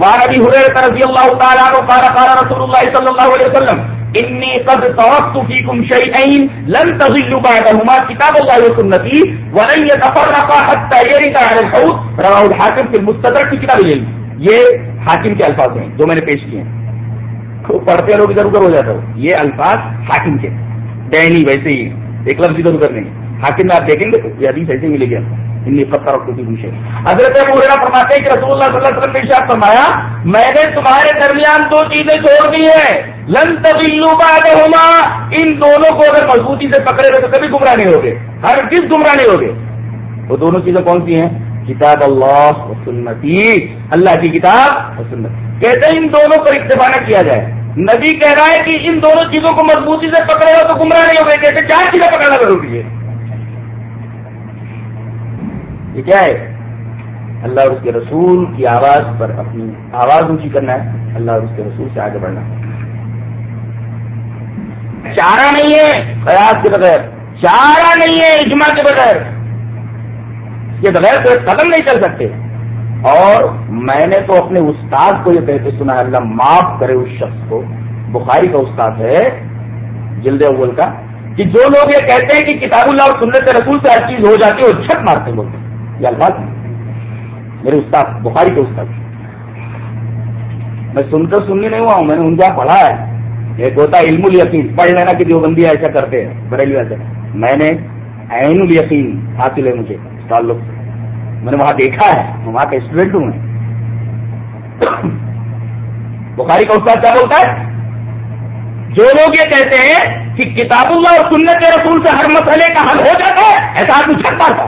وہاں نبی حریرہ رضی اللہ تعالیٰ عنہ قال قال رسول اللہ صلی اللہ علیہ وسلم، انی قد توقت فیکم شیئین، لن تضلوا بعدهما کتاب اللہ و سنتی ولن يتفرقا حتى يرد على الحوض رواه الحاکم في المستدرک کی کتاب العلم۔ یہ حاکم کے الفاظ ہیں جو میں نے پیش کیے ہیں۔ پڑھتے ہیں لوگ ادھر ادھر ہو جاتا ہو یہ الفاظ حاکم کے۔ دینی ویسے ہی۔ ایک لفظ ادھر ادھر نہیں۔ حاکم میں آپ دیکھیں گے یہ حدیث ایسے ملے گی۔ انی پتھر اور کسی پوچھے حضرت مغرا فرماتے ہیں کہ رسول اللہ صلی اللہ علیہ وسلم نے شاہ فرمایا، میں نے تمہارے درمیان دو چیزیں چھوڑ دی ہیں۔ لن تبیلو بعدہما ان دونوں کو اگر مضبوطی سے پکڑے رہے تو کبھی گمراہ نہیں ہوگے۔ ہر کس گمراہ نہیں ہوگے وہ دونوں چیزیں کون سی ہیں؟ کتاب اللہ و سنتی۔ اللہ کی کتاب اور سنت کہتے ہیں ان دونوں پر اتفاق نہ کیا جائے۔ نبی کہہ رہا ہے کہ ان دونوں چیزوں کو مضبوطی سے پکڑے گا تو گمراہ نہیں ہوگے کہتے چار چیزیں پکڑنا ضروری ہے؟ یہ کیا ہے؟ اللہ اور اس کے رسول کی آواز پر اپنی آواز اونچی کرنا ہے۔ اللہ اور اس کے رسول سے آگے بڑھنا۔ ہے چارہ نہیں ہے، قیاس کے بغیر۔ چارہ نہیں ہے، اجماع کے بغیر۔ کے بغیر کوئی قدم نہیں چل سکتے۔ اور میں نے تو اپنے استاد کو یہ کہتے سنا اللہ معاف کرے اس شخص کو۔ بخاری کا استاد ہے، جلد اول کا، کہ جو لوگ یہ کہتے ہیں کہ کتاب اللہ اور سنت رسول سے ہر چیز ہو جاتی ہے، وہ چھت مارتے بولتے یہ الفاظ میرے استاد، بخاری کے استاد۔ میں سن کر سننی نہیں ہوا ہوں، میں نے ان کا پڑھا ہے۔ ایک ہوتا ہے، علم الیقین۔ پڑھ لینا کہ جو بندی ایسا کرتے ہیں بریلی ویسے میں نے عین الیقین حاصل ہے مجھے تعلق میں نے وہاں دیکھا ہے، میں وہاں کا اسٹوڈینٹ ہوں بخاری کا استاد کیا بولتا ہے؟ جو لوگ یہ کہتے ہیں کہ کتاب اللہ اور سنت کے رسول سے ہر مسئلے کا حل ہو جاتا ہے، ایسا آدمی چھٹتا تھا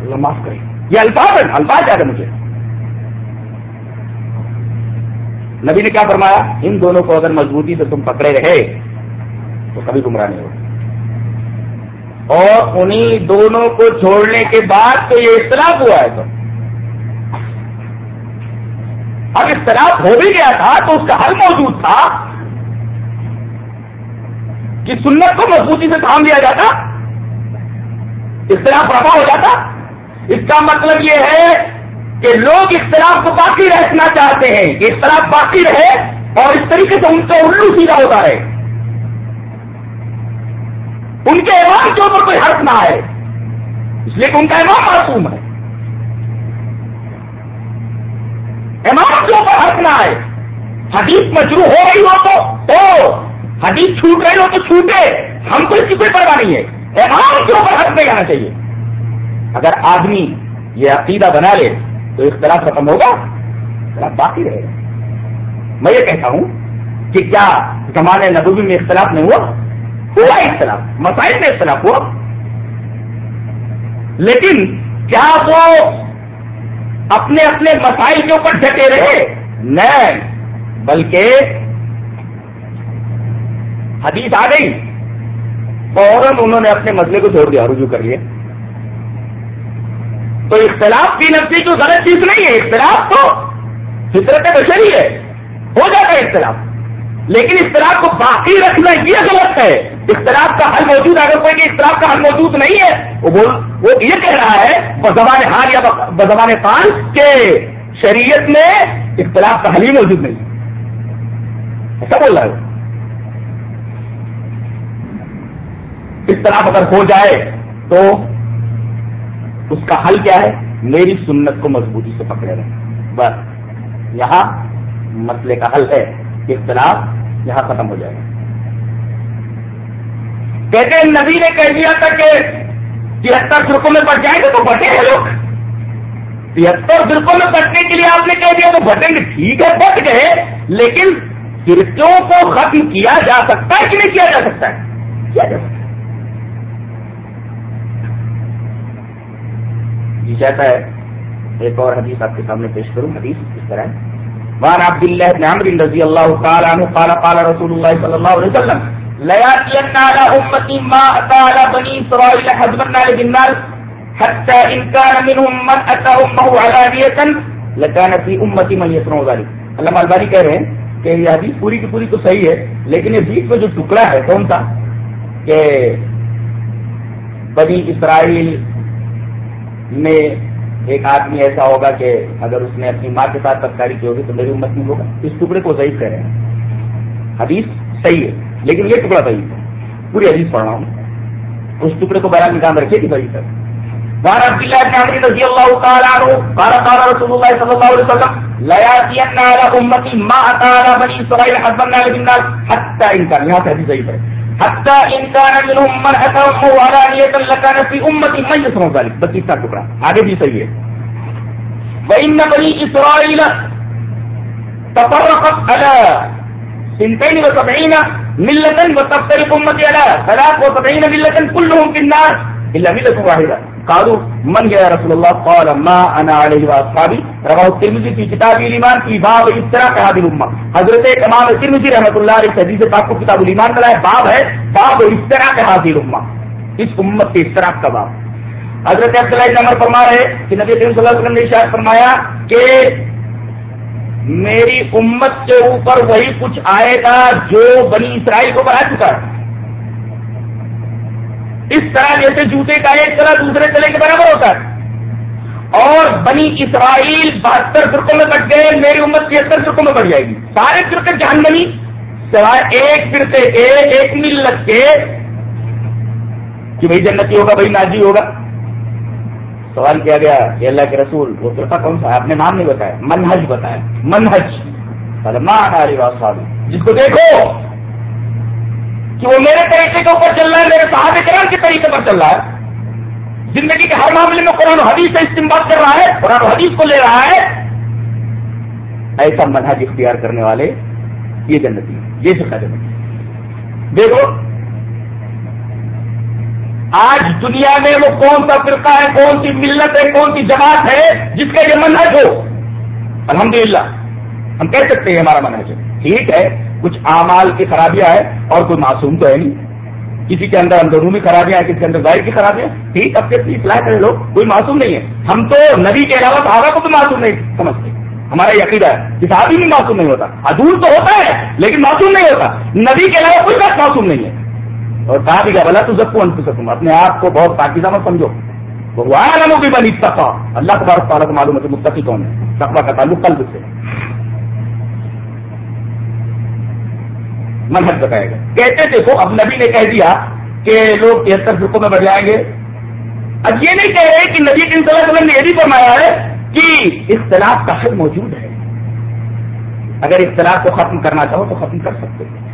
اللہ معاف کرے۔ یہ الفاظ ہے الفاظ یاد ہے مجھے۔ نبی نے کیا فرمایا؟ ان دونوں کو اگر مضبوطی سے تم پکڑے رہے تو کبھی گمراہ نہیں ہوگا۔ اور انہی دونوں کو چھوڑنے کے بعد تو یہ اختلاف ہوا ہے تو۔ اب اختلاف ہو بھی گیا تھا تو اس کا حل موجود تھا کہ سنت کو مضبوطی سے تھام دیا جاتا، اختلاف رفا ہو جاتا۔ اس کا مطلب یہ ہے کہ لوگ اختلاف کو باقی رکھنا چاہتے ہیں، کہ اختلاف باقی رہے اور اس طریقے سے ان کا الو سیدھا ہوتا ہے ان کے امام کے اوپر کوئی حرف نہ آئے۔ اس لیے کہ ان کا امام معصوم ہے۔ امام کے اوپر حرف نہ آئے۔ حدیث مجرو ہو رہی ہو تو تو حدیث چھوٹ رہی ہو تو چھوٹے۔ ہم کو اس کی کوئی پرواہ نہیں ہے۔ امام کے اوپر حرف نہیں آنا چاہیے۔ اگر آدمی یہ عقیدہ بنا لے تو اختلاف ختم ہوگا۔ اختلاف باقی رہے گا۔ میں یہ کہتا ہوں کہ کیا زمانے نبوی میں اختلاف نہیں ہوا؟ ہوا اختلاف، مسائل میں اختلاف ہوا۔ لیکن کیا وہ اپنے اپنے مسائل کے اوپر ڈٹے رہے؟ نہیں، بلکہ حدیث آ گئی۔ فوراً انہوں نے اپنے مسئلے کو چھوڑ دیا، رجوع کر لیا۔ تو اختلاف کی نفسی کوئی غلط چیز نہیں ہے، اختلاف تو فطرت بشری ہے۔ ہو جاتا ہے اختلاف۔ لیکن اختلاف کو باقی رکھنا یہ غلط ہے۔ اختلاف کا حل موجود ہے۔ اگر کوئی اختلاف کا حل موجود نہیں ہے، وہ بول وہ یہ کہہ رہا ہے بزبان حال یا بزبان پان کہ شریعت میں اختلاف کا حل ہی موجود نہیں۔ ایسا بول رہا ہے۔ اختلاف اگر ہو جائے تو اس کا حل کیا ہے؟ میری سنت کو مضبوطی سے پکڑے رہے۔ بس، یہاں مسئلے کا حل ہے کہ اختلاف یہاں ختم ہو جائے۔ گا کہتے ہیں نبی نے کہہ دیا تھا کہ تہتر فرقوں میں بٹ جائیں گے تو بٹے ہیں لوگ۔ تہتر فرقوں میں بٹنے کے لیے آپ نے کہہ دیا تو بٹیں گے ٹھیک ہے، بٹ گئے۔ لیکن فرقوں کو ختم کیا جا سکتا ہے کہ نہیں کیا جا سکتا ہے؟ کیا جا سکتا ہے؟ جی چاہتا ہے، ایک اور حدیث آپ کے سامنے پیش کروں، حدیث اس طرح ہے۔ وعن عبد الله بن عمرو رضي الله تعالى قال قال رسول الله صلى الله عليه وسلم لا ياتين على ما اتى على بني من من کہہ رہے ہیں کہ یہ حدیث پوری کی پوری تو صحیح ہے، لیکن یہ بیچ میں جو ٹکڑا ہے کون سا؟ کہ بنی اسرائیل میں ایک آدمی ایسا ہوگا کہ اگر اس نے اپنی ماں کے ساتھ تبکاری کی ہوگی تو میری امت نہیں ہوگا۔ اس ٹکڑے کو صحیح کہہ رہے ہیں۔ حدیث صحیح ہے۔ لیکن یہ ٹکڑا صحیح ہے پوری حدیث پڑھ رہا ہوں۔ اس ٹکڑے کو بیان نظام رکھے کہ صحیح سر وعن عبد الله بن عمرو رضي الله تعالى عنه قال قال رسول الله صلى الله عليه وسلم لا ياتين على امتي ما اتى على بني اسرائيل حسب النار بالنار حتى ان كان يها حديث صحيح ہے۔ حتى إن كان منهم من أتوه علانية لكان في أمة من يسمع ذلك بس اتنا ٹکڑا۔ آگے بھی صحیح ہے۔ وإن بني إسرائيل تفرقت على سنتين وسبعين ملة وتفترق أمتي على ثلاث وسبعين ملة كلهم في النار إلا ملة واحدة قالوا من يا رسول الله قال ما انا عليه واصحابي رواه الترمذي في كتاب الايمان في باب افتراق هذه الامه حضرت امام الترمذي رحمۃ اللہ علیہ حدیث پاک کو کتاب الايمان میں ہے باب ہے باب افتراق هذه الامه اس امت کے افتراق کا باب حضرت عبداللہ ابن عمر فرما رہے کہ نبی کریم صلی اللہ علیہ وسلم نے ارشاد فرمایا کہ میری امت کے اوپر وہی کچھ آئے گا جو بنی اسرائیل کو بڑھا چکا ہے۔ اس طرح جیسے جوتے کا ایک طرح دوسرے چلے کے برابر ہوتا ہے۔ اور بنی اسرائیل بہتر فرقوں میں بٹ گئے، میری امت تہتر فرقوں میں بڑھ جائے گی۔ سارے فرقے جہنمی، سوائے ایک فرقے کے، ایک ملت کے۔ کہ بھائی جنتی ہوگا بھائی ناجی ہوگا۔ سوال کیا گیا کہ اللہ کے رسول وہ فرقہ کون سا ہے آپ نے نام نہیں بتایا، منہج بتایا، منہج۔ جس کو دیکھو کہ وہ میرے طریقے کے اوپر چل رہا ہے، میرے صحابہ کرام کے طریقے پر چل رہا ہے۔ زندگی کے ہر معاملے میں قرآن و حدیث سے استعمال کر رہا ہے، قرآن و حدیث کو لے رہا ہے۔ ایسا منہج اختیار کرنے والے یہ جنتی یہ سکھا جنتی دیکھو آج دنیا میں وہ کون سا فرقہ ہے، کون سی ملت ہے، کون سی جماعت ہے جس کا یہ منہج ہو؟ الحمدللہ۔ ہم کہہ سکتے ہیں ہمارا منہج۔ ہے ٹھیک ہے، کچھ اعمال کی خرابیاں ہیں اور کوئی معصوم تو ہے نہیں۔ کسی کے اندر اندرونی خرابیاں ہیں، کسی کے اندر ظاہر کی خرابیاں ٹھیک، اب کے اصلاح کرے لوگ، کوئی معصوم نہیں ہے۔ ہم تو نبی کے علاوہ صحابہ کو بھی معصوم نہیں سمجھتے۔ ہمارا یہ عقیدہ ہے کہ صحابی بھی معصوم نہیں ہوتا۔ ادور تو ہوتا ہے، لیکن معصوم نہیں ہوتا۔ نبی کے علاوہ کوئی بات معصوم نہیں ہے۔ اور کہا بھی بلا تو سب کو ان سکوں اپنے آپ کو بہت پاکیزہ مت سمجھو۔ وہ بھی بنی تقا اللہ تبارک تعالیٰ کو معلوم ہے کہ متقی کون ہے تقوا کا تعلق قلب سے۔ منہج بتائے گا کہتے تھے تو اب نبی نے کہہ دیا کہ لوگ تہتر فرقوں میں بڑھ جائیں گے۔ اب یہ نہیں کہہ رہے کہ نبی صلی اللہ علیہ وسلم نے یہ بھی فرمایا ہے کہ اختلاف کا حق موجود ہے۔ اگر اختلاف کو ختم کرنا چاہو تو ختم کر سکتے ہیں۔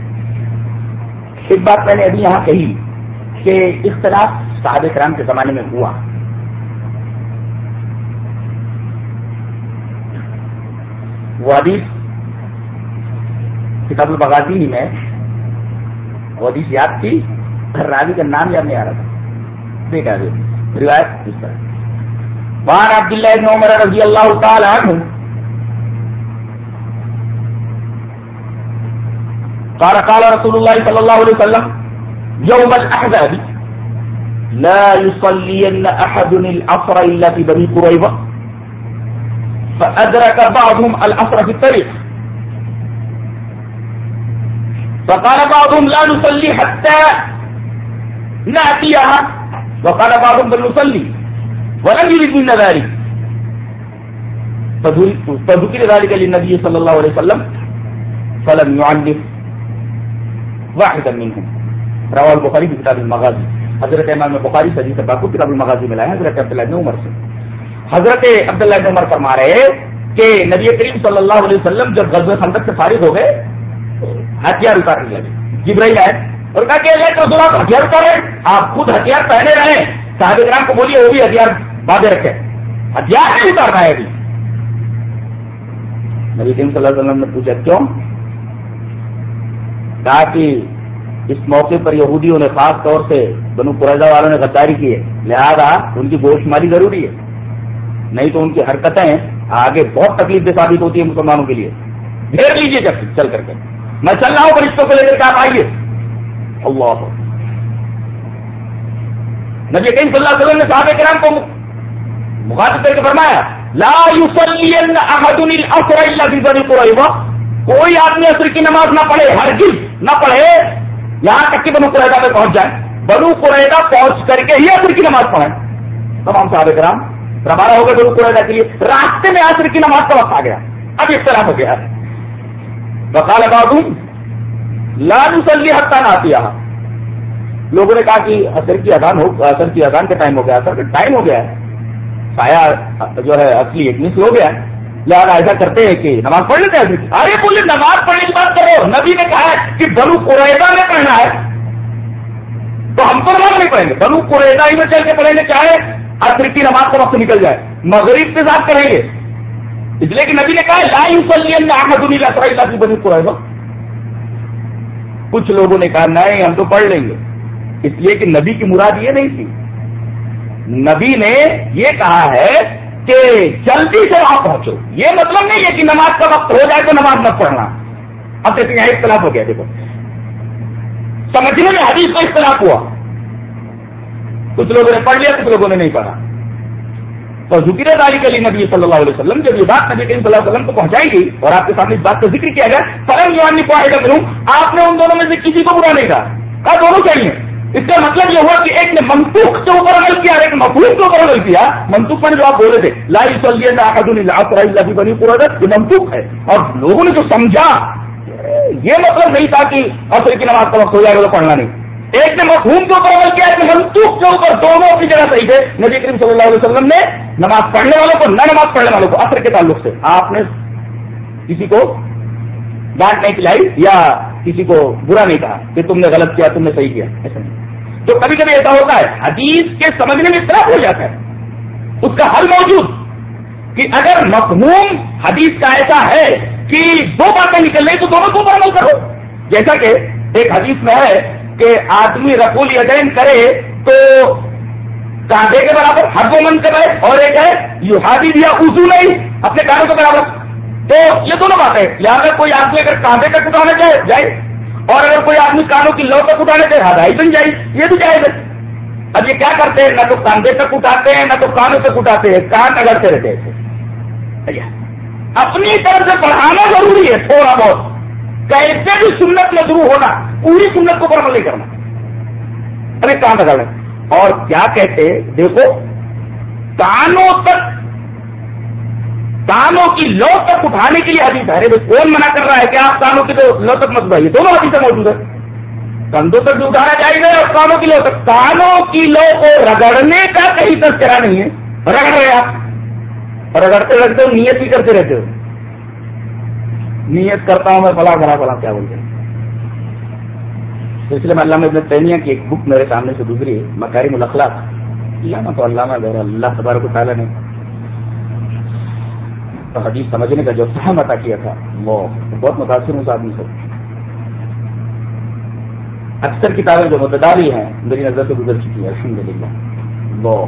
ایک بات میں نے ابھی یہاں کہی کہ اختلاف صحابہ کرام کے زمانے میں ہوا۔ وہ حدیث کتاب البغازی میں وہ حدیث یاد تھی، راوی کا نام یاد نہیں آ رہا تھا۔ دیکھا روایت اس طرح۔ وہاں عبد اللہ ابن عمر رضی اللہ تعالی عنہ قال قال رسول الله صلى الله عليه وسلم، يوم الأحزاب، لا يصلين أحد العصر إلا في بني قريظة، فأدرك بعضهم العصر في الطريق. فقال بعضهم، لا نصلي حتى نأتيها. وقال بعضهم، بل نصلي ولم يرد منا ذلك. فذكر ذلك للنبي صلى الله عليه وسلم، فلم يعنف. واحدا منهم. رواه البخاري في كتاب المغازي. حضرت امام بخاری صدی سے باقو کتاب المغازی میں لائے حضرت عبداللہ بن عمر سے. حضرت عبداللہ بن عمر فرما رہے کہ نبی کریم صلی اللہ علیہ وسلم جب غزوہ خندق سے فارغ ہو گئے، ہتھیار اتارنے لگے. جبرائیل آئے اور کہا کہ اللہ تو آپ ہتھیار اتارے، آپ خود ہتھیار پہنے رہے. صاحب گرام کو بولیے، وہ بھی ہتھیار باندھے رکھے. ہتھیار نہیں اتارنا ہے ابھی. نبی کریم صلی اللہ علیہ وسلم نے پوچھا، کیوں؟ کہا کہ اس موقع پر یہودیوں نے خاص طور سے بنو قریضہ والوں نے غداری کی ہے۔ لہذا ان کی گوشت ماری ضروری ہے۔ نہیں تو ان کی حرکتیں آگے بہت تکلیف دہ ثابت ہوتی ہے مسلمانوں کے لیے۔ گھیر لیجیے جب چل کر کے۔ میں چل رہا ہوں، فرشتوں کو لے کر کے آپ آئیے۔ اللہ۔ نبی کریم صلی اللہ علیہ وسلم نے صحابہ کرام کو مخاطب کر کے فرمایا، لا الا بني کوئی آدمی اثر کی نماز نہ پڑھے، ہرگز۔ نہ پڑھے، یہاں تک کہ بنو قریدا میں پہنچ جائے بنو قریدا پہنچ کر کے ہی اثر کی نماز پڑھیں۔ تمام صحابہ کرام، روانہ ہو گئے بنو قریدا کے لیے۔ راستے میں اثر کی نماز کا وقت آ گیا۔ اب اس طرح ہو گیا وقال بعضهم، لا نصلي حتى ناتيها لوگوں نے کہا کہ اثر کی اذان ہو اثر کی اذان کا ٹائم ہو گیا اثر کا ٹائم ہو گیا ہے۔ سایہ جو ہے اصلی ایک سے ہو گیا ہے۔ لہٰذا ایسا کرتے ہیں کہ نماز پڑھ لیتے ہیں ارے بولے، نماز پڑھنے کی بات کرو۔ نبی نے کہا ہے کہ بنو قریضہ میں پڑھنا ہے۔ تو ہم تو نماز نہیں پڑھیں گے۔ بلو قریضہ ہی میں چل کے پڑھیں گے چاہے عصر کی نماز کا وقت نکل جائے۔ مغرب کے ساتھ کریں گے۔ اس لیے کہ نبی نے کہا لا احمد اللہ کی بنی کچھ لوگوں نے کہا، نہیں، ہم تو پڑھ لیں گے۔ اس لیے کہ نبی کی مراد یہ نہیں تھی۔ نبی نے یہ کہا ہے کہ جلدی سے وہاں پہنچو۔ یہ مطلب نہیں ہے کہ نماز کا وقت ہو جائے تو نماز مت پڑھنا۔ اب دیکھیں یہاں اختلاف ہو گیا، دیکھو۔ سمجھنے میں حدیث کا اختلاف ہوا۔ کچھ لوگوں نے پڑھ لیا، کچھ لوگوں نے نہیں پڑھا۔ تو ذکر داری کے لیے نبی صلی اللہ علیہ وسلم جب یہ بات نبی کریم صلی اللہ علیہ وسلم کو پہنچائی گئی اور آپ کے سامنے اس بات کا ذکر کیا گیا، فلم یوانی کو آئے گا آپ نے ان دونوں میں سے کسی کو برا نہیں کہا۔ کہا، دونوں چاہیے اس کا مطلب یہ ہوا کہ ایک نے منسوخ کے اوپر عمل کیا ایک مفہوم کے اوپر عمل کیا۔ منسوخ میں جو آپ بولے تھے لائی چلیے بنی پورا یہ منسوخ ہے۔ اور لوگوں نے جو سمجھا، یہ مطلب نہیں تھا کہ اصل کی نماز کا وقت ہو جائے گا تو پڑھنا نہیں۔ ایک نے مفہوم کے اوپر عمل کیا، ایک نے منسوخ کے اوپر، دونوں اپنی جگہ صحیح تھے۔ نبی کریم صلی اللہ علیہ وسلم نے نماز پڑھنے والوں کو، نہ نماز پڑھنے والوں کو اثر کے تعلق سے۔ آپ نے کسی کو ڈانٹ نہیں پلائی یا کسی کو برا نہیں کہا کہ تم نے غلط کیا، تم نے صحیح کیا، ایسا نہیں۔ تو کبھی کبھی ایسا ہوتا ہے، حدیث کے سمجھنے میں اختلاف ہو جاتا ہے اس کا حل موجود کہ اگر مفہوم حدیث کا ایسا ہے کہ دو باتیں نکل رہی تو دونوں کو پر عمل کرو؟ جیسا کہ ایک حدیث میں ہے کہ آدمی رقول یدین کرے تو کاندھے کے برابر ہر دو من کرے اور ایک ہے یو ہادی دیا اردو نہیں، اپنے کانوں کے برابر۔ تو یہ دونوں باتیں یا اگر کوئی آدمی اگر کاندھے تک اٹھانا چاہے جائے اور اگر کوئی آدمی کانوں کی لو تک اٹھانا چاہے ہدائی بن جائے یہ بھی جائے اب یہ کیا کرتے ہیں؟ نہ تو کاندھے تک اٹھاتے ہیں، نہ تو کانوں تک اٹھاتے ہیں۔ کان اگڑتے رہتے ہیں اپنی طرف سے پڑھانا ضروری ہے، تھوڑا بہت۔ کیسے بھی سنت میں شروع ہونا، پوری سنت کو پرمل نہیں کرنا۔ ارے کان اگڑ اور کیا کہتے دیکھو، کانوں تک کانوں کی لو تک اٹھانے کے لیے حدیث ہے۔ کون منع کر رہا ہے کہ آپ کانوں کی تو لو تک مت بھائی دونوں حدیثیں موجود ہے کندھوں تک بھی اٹھانا چاہیے اور کانوں کی لو تک۔ کانوں کی لو کو رگڑنے کا کہیں تذکرہ نہیں ہے۔ رگڑ رہے آپ۔ رگڑتے رگڑتے ہو، نیت بھی کرتے رہتے ہو۔ نیت کرتا ہوں میں بلا بلا بلا کیا بولتے ہیں؟ اس لیے میں علامہ ابن تیمیہ کی ایک بک میرے سامنے سے گزری ہے مکاری الاخلاق۔ علامہ تو علامہ اللہ تبارک تعالیٰ نے حدیث سمجھنے کا جو فہم عطا کیا تھا، وہ بہت متاثر ہوں اس آدمی سے۔ اکثر کتابیں جو متداری ہیں، میری نظر سے گزر چکی ہے الحمد للہ وہ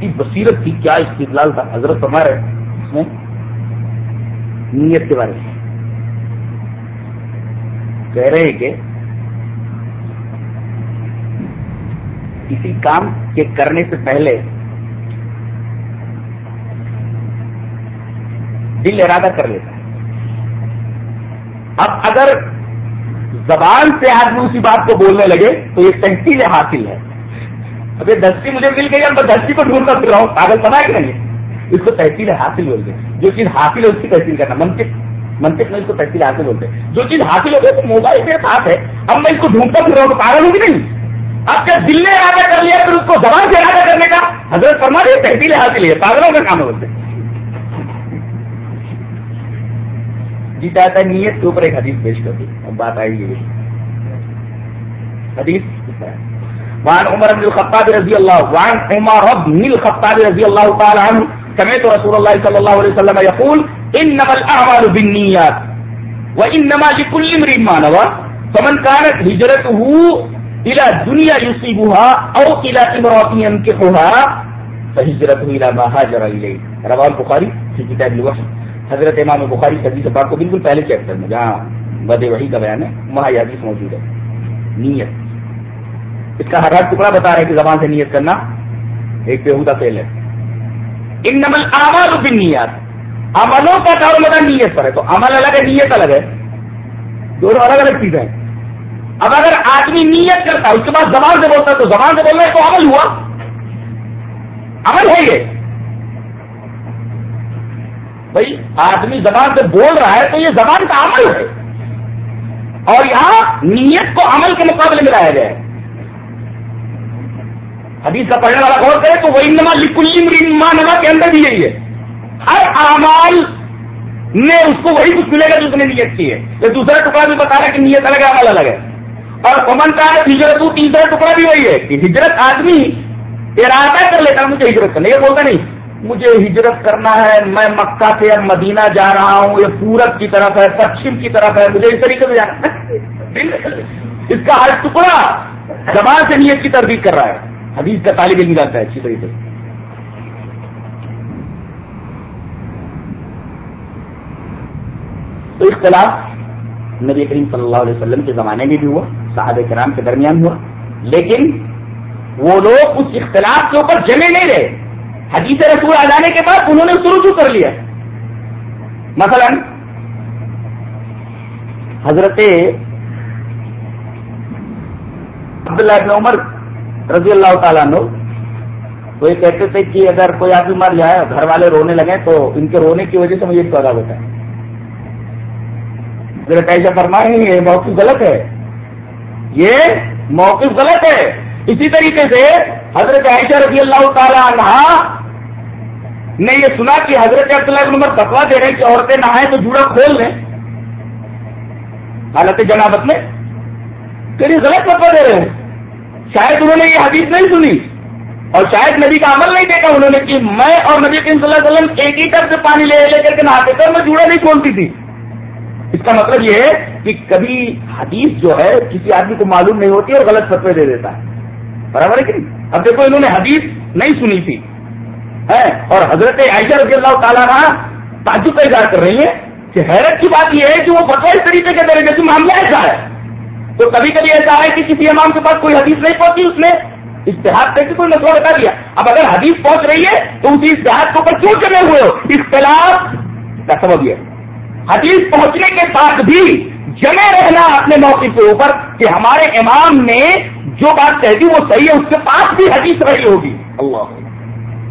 کی بصیرت تھی کیا استدلال تھا، حضرت ہمارے اس میں نیت کے بارے میں۔ کہہ رہے کہ کسی کام کے کرنے سے پہلے دل ارادہ کر لیتا ہے۔ اب اگر زبان سے آدمی اسی بات کو بولنے لگے تو یہ تحصیل حاصل ہے۔ اب یہ دستی مجھے مل گئی میں دستی کو ڈھونڈتا پھر رہا ہوں۔ کاغذ بنا کہ نہیں؟ اس کو تحصیل حاصل بولتے جو چیز حاصل ہے اس کی تحصیل کرنا۔ منطق۔ منطق میں اس کو تحصیل حاصل بولتے جو چیز حاصل ہو گئی تو موبائل کے ساتھ ہے۔ اب میں اس کو ڈھونڈتا پھر رہا ہوں تو پاگل ہوں گی نہیں؟ اب جب دل نے ارادہ کر لیا پھر اس کو زبان سے ارادہ کرنے کا؟ حضرت فرما دے تحصیل حاصل ہے، پاگلوں کا کام بولتے جی چاہتا ہے نیت کے اوپر ایک حدیث پیش کر دی اب بات آئی گی حدیث وعن عمر بن الخطاب رضی اللہ، وعن عمر بن الخطاب رضی اللہ تعالی عنہ، سمعت رسول اللہ صلی اللہ علیہ وسلم يقول انما الاعمال بالنیات وانما لكل امرئ ما نوى، فمن كانت هجرته الى دنیا یصيبها او الى امراه ينكحها، فهجرته الى ما هاجر اليه رواه البخاری فی کتاب الوحی۔ حضرت امام بخاری صدی سے پاک کو بالکل پہلے چیپٹر میں جہاں بد وحی کا بیان ہے، وہاں یہ حدیث موجود ہے۔ نیت۔ اس کا ہر ہر ٹکڑا بتا رہا ہے کہ زبان سے نیت کرنا ایک بےحدہ فیل ہے۔ ان نمل اعمال بالنیات۔ عملوں کا دار مدار نیت پر ہے۔ تو عمل الگ ہے، نیت الگ ہے۔ دونوں الگ الگ چیزیں ہیں۔ اب اگر آدمی نیت کرتا ہے، اس کے بعد زبان سے بولتا ہے، تو زبان سے بولنا ہے تو عمل ہوا۔ عمل ہے یہ۔ بھائی آدمی زبان سے بول رہا ہے تو یہ زبان کا عمل ہے۔ اور یہاں نیت کو عمل کے مقابلے میں لایا گیا ہے۔ حدیث کا پڑھنے والا غور کرے تو وہ انما لکلی نما کے اندر بھی یہی ہے۔ ہر اعمال نے اس کو وہی کچھ ملے گا جو اس نے نیت کی ہے۔ تو دوسرا ٹکڑا بھی بتا رہا ہے کہ نیت الگ ہے، عمل الگ ہے۔ اور امن کا ہجرت تیسرا ٹکڑا بھی وہی ہے کہ ہجرت آدمی ارادہ کر لیتا مجھے ہجرت کرنا یہ بولتا نہیں۔ مجھے ہجرت کرنا ہے، میں مکہ سے اب مدینہ جا رہا ہوں، یہ پورب کی طرف ہے پچھم کی طرف ہے، مجھے اس طریقے سے جانا اس کا ہر ٹکڑا زبان سے نیت کی تردید کر رہا ہے۔ حدیث کا طالب علم جاتا ہے، اچھی طریقے سے۔ تو اختلاف نبی کریم صلی اللہ علیہ وسلم کے زمانے میں بھی ہوا، صحابہ کرام کے درمیان ہوا، لیکن وہ لوگ اس اختلاف کے اوپر جمے نہیں رہے۔ حدیث رسول آ جانے کے بعد انہوں نے اس کو رجوع کر لیا۔ مثلا، حضرت عبداللہ ابن عمر رضی اللہ تعالیٰ عنہ، وہ یہ کہتے تھے کہ اگر کوئی آدمی مر جائے گھر والے رونے لگے تو ان کے رونے کی وجہ سے مجھے پیدا ہوتا ہے۔ حضرت ایسا فرمائیں یہ موقف غلط ہے۔ یہ موقف غلط ہے۔ اسی طریقے سے حضرت عائشہ رضی اللہ تعالی عنہ نے یہ سنا کہ حضرت عبداللہ ابن عمر بتوا دے رہے ہیں کہ عورتیں نہائیں تو جوڑا کھول لیں۔ حالت جنابت میں پھر غلط بتوا دے رہے ہیں۔ شاید انہوں نے یہ حدیث نہیں سنی اور شاید نبی کا عمل نہیں دیکھا انہوں نے کہ میں اور نبی کریم صلی اللہ علیہ وسلم ایک ہی طرف سے پانی لے لے کر کے نہاتے تھے میں جوڑا نہیں کھولتی تھی۔ اس کا مطلب یہ ہے کہ کبھی حدیث جو ہے کسی آدمی کو معلوم نہیں ہوتی اور غلط فتوے دے دیتا ہے۔ برابر ہے کہ اب دیکھو، انہوں نے حدیث نہیں سنی تھی۔ ہے اور حضرت عائشہ رضی اللہ تعالیٰ تعجب کا اظہار کر رہی ہیں کہ حیرت کی بات یہ ہے کہ وہ فتوا اس طریقے کے درجے سے معاملہ ایسا ہے۔ تو کبھی کبھی ایسا ہے کہ کسی امام کے پاس کوئی حدیث نہیں پہنچی، اس نے اشتہار کر کے کوئی مسئلہ بتا دیا۔ اب اگر حدیث پہنچ رہی ہے تو اسی اشتہار کے اوپر کیوں چلے ہوئے ہو؟ اختلاف کا سبب یہ حدیث پہنچنے کے بعد بھی جمے رہنا اپنے موقع کے اوپر کہ ہمارے امام نے جو بات کہہ دی وہ صحیح ہے، اس کے پاس بھی حدیث رہی ہوگی۔ اللہ۔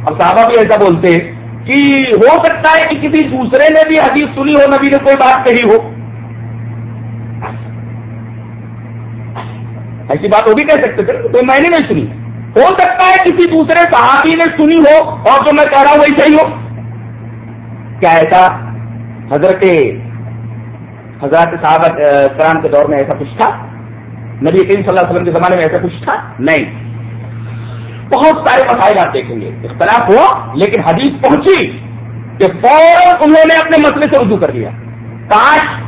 اب صحابہ بھی ایسا بولتے کہ ہو سکتا ہے کہ کسی دوسرے نے بھی حدیث سنی ہو، نبی نے کوئی بات کہی ہو۔ ایسی بات وہ بھی کہہ سکتے تھے کوئی میں نے نہیں سنی۔ ہو سکتا ہے کسی دوسرے صحابی نے سنی ہو اور جو میں کہہ رہا ہوں وہی صحیح ہو۔ کیا ایسا حضرت حضرت صاحب کرام کے دور میں ایسا کچھ تھا؟ نبی کریم صلی اللہ علیہ وسلم کے زمانے میں ایسا کچھ تھا؟ نہیں۔ بہت سارے مسائل آپ دیکھیں گے۔ اختلاف ہوا، لیکن حدیث پہنچی کہ فوراً انہوں نے اپنے مسئلے سے رجوع کر دیا کاش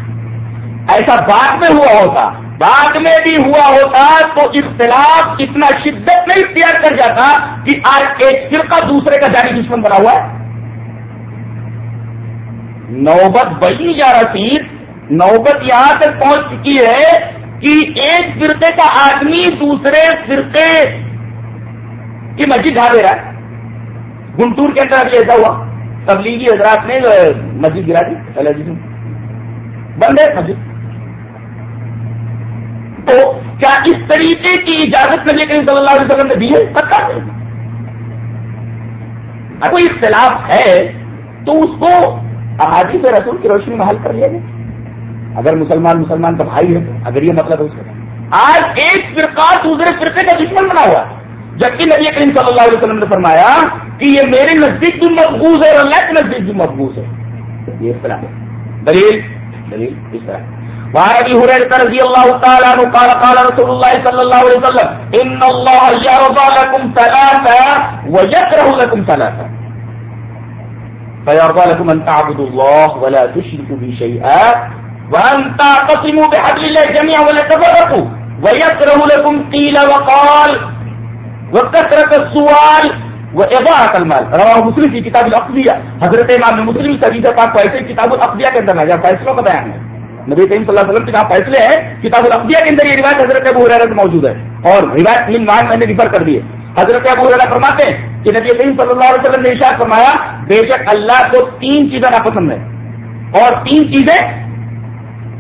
ایسا بعد میں ہوا ہوتا، بعد میں بھی ہوا ہوتا تو اختلاف اتنا شدت نہیں اختیار کر جاتا کہ آج ایک فرقہ دوسرے کا جاری دشمن بنا ہوا ہے۔ نوبت بڑی جا رہی نوبت یہاں تک پہنچ چکی ہے کہ ایک فرقے کا آدمی دوسرے فرقے کی مسجد ڈھا دے رہا ہے۔ گنٹور کے اندر ابھی ایسا ہوا۔ تبلیغی حضرات نے مسجد گرا دی جی بند ہے مسجد۔ تو کیا اس طریقے کی اجازت نبی کریم صلی اللہ علیہ وسلم نے دی ہے؟ پتا نہیں۔ اگر کوئی اختلاف ہے، تو اس کو احادیث رسول کی روشنی میں حل کر لیا گیا اگر مسلمان مسلمان کا بھائی ہے، اگر یہ مطلب ہے اس کا۔ آج ایک فرقہ دوسرے فرقے کا دشمن بنا ہوا ہے۔ جبکہ نبی کریم صلی اللہ علیہ وسلم نے فرمایا کہ یہ میرے نزدیک بھی مقبوض ہے اور اللہ کے نزدیک بھی مقبوض ہے۔ یہ اس طرح دلیل؟ دلیل اس طرح وعن ابي هريره رضي الله تعالى عنه قال قال رسول الله صلى الله عليه وسلم، ان الله يرضى لكم ثلاثه ويكره لكم ثلاثه فيرضى لكم ان تعبدوا الله ولا تشركوا به شيئا وان تعتصموا بحبل الله جميعا ولا تفرقوا ويكره لكم قيل وقال۔ وكثرة السؤال واضاعة المال. رواه مسلم کی کتاب الاقضیہ حضرت امام مسلم سبھی پاک کو ایسے کتاب الاقضیہ کے اندر جہاں فیصلوں کا بیان ہے۔ نبی کریم صلی اللہ علیہ وسلم کے جہاں فیصلے ہیں، کتاب الاقضیہ کے اندر یہ روایت حضرت ابو حریرہ موجود ہے۔ اور روایت من مان میں نے ریفر کر دی ہے۔ حضرت ابو حریرہ فرماتے ہیں کہ نبی کریم صلی اللہ علیہ وسلم نے ارشاد فرمایا، بے شک اللہ کو تین چیزیں ناپسند ہے اور تین چیزیں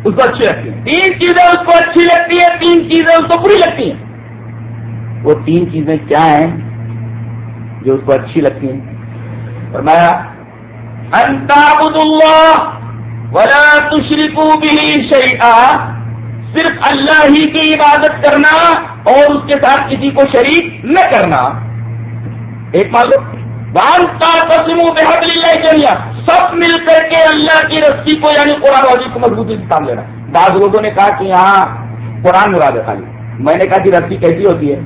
اس کو اچھی لگتی ہیں۔ تین چیزیں اس کو اچھی لگتی ہیں، تین چیزیں اس کو بری لگتی ہیں۔ وہ تین چیزیں کیا ہیں جو اس کو اچھی لگتی ہیں؟ فرمایا انتابد اللہ ولا تشرکو بھی شیئا، صرف اللہ ہی کی عبادت کرنا اور اس کے ساتھ کسی کو شریک نہ کرنا۔ ایک معلوم بانتا تسم بحب اللہ جمیا سب مل کر کے اللہ کی رسی کو یعنی قرآن واضح کو مضبوطی سے کام لینا بعض لوگوں نے کہا کہ یہاں قرآن مراد ہے خالی۔ میں نے کہا کہ رسی کیسی ہوتی ہے؟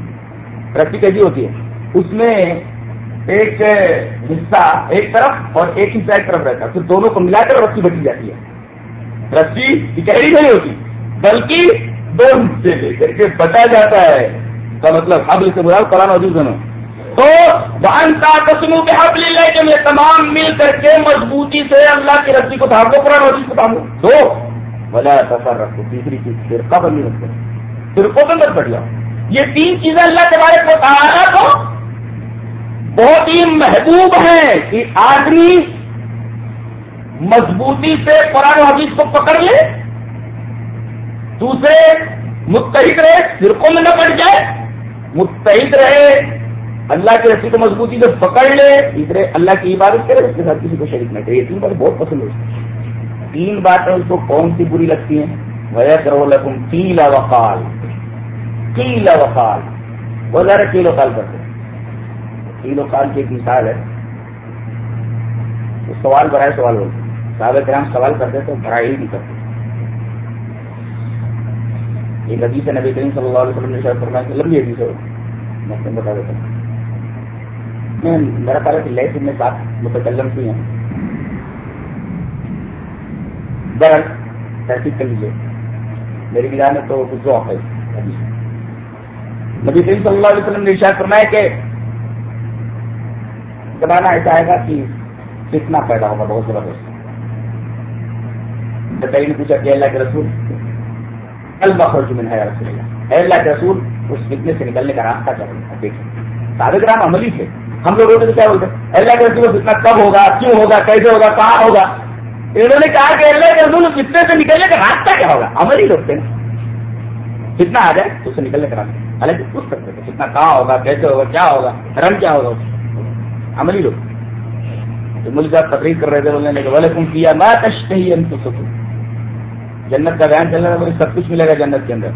رسی کیسی ہوتی ہے؟ اس میں ایک حصہ ایک طرف اور ایک حصہ ایک طرف رہتا ہے۔ پھر دونوں کو ملا کر رسی بٹی جاتی ہے۔ رسی گہری نہیں ہوتی، بلکہ دو حصے لے کر کے بٹا جاتا ہے۔ کا مطلب حبل سے برا قرآن عزیز دونوں۔ تو بانتا قسموں کے حبل لے کے میں تمام مل کر کے مضبوطی سے اللہ کی رسی کو تھام دو قرآن عزیز کو تھام دو دو بلا سفر رکھو تیسری چیز فرقہ بندی رکھو فرقوں کے اندر بڑھ جاؤ۔ یہ تین چیزیں اللہ کے بارے کو تعالیٰ کو بہت ہی محبوب ہیں کہ آدمی مضبوطی سے قرآن و حدیث کو پکڑ لے، دوسرے متحد رہے، فرقوں میں نہ پڑ جائے، متحد رہے، اللہ کی رسی کو مضبوطی سے پکڑ لے تیسرے اللہ کی عبادت کرے، اس کے ساتھ کسی کو شریک نہ کرے، یہ تین باتیں بہت پسند ہوتی تین باتیں اس کو کون سی بری لگتی ہیں؟ وجہ کرو لکم کیلا وقال۔ کیلا وقال وہ ذرا کیلو کال کرتے تین و کی ایک مثال ہے۔ سوال برائے سوال ہوتے صحابہ کرام سوال کرتے تو بڑائی نہیں کرتے۔ ایک حدیث ہے نبی کریم صلی اللہ علیہ وسلم نے شاید فرمایا کہ لمبی حدیث ہے میں تم بتا دیتا ہوں۔ میں، میرا خیال ہے کہ لیے میں بات متکلم کی ہیں برل تحقیق کر لیجیے میری نگاہ میں تو کچھ ذوق ہے۔ نبی کریم صلی اللہ علیہ وسلم نے ارشاد فرمایا کہ زمانہ ایسا آئے گا کہ فتنا پیدا ہوگا، بہت زبردست۔ نے پوچھا کہ اللہ کے رسول البخر میں ہے رسول اللہ؟ اے اللہ کے رسول، اس فتنے سے نکلنے کا راستہ کیا ہوگا؟ دیکھیں۔ سابق رام عملی تھے۔ ہم لوگ تو کیا بولتے؟ اللہ کے رسول فتنا کب ہوگا؟ کیوں ہوگا؟ کیسے ہوگا؟ کہاں ہوگا؟ انہوں نے کہا کہ اللہ کے رسول فتنے سے نکلنے کا راستہ کیا ہوگا؟ عملی لوگ تھے۔ فتنا آ جائے تو اس سے نکلنے کا راستہ۔ حالانکہ پوچھ سکتے تھے فتنا کہاں ہوگا، کیسے ہوگا، کیا ہوگا رنگ کیا ہوگا؟ عملی لوگ۔ تو ملک صاحب تقریر کر رہے تھے بولنے لگے بولے تم کیا میں کشت ہی ان کو سکوں جنت کا بیان چل رہا تھا سب کچھ ملے گا جنت کے اندر۔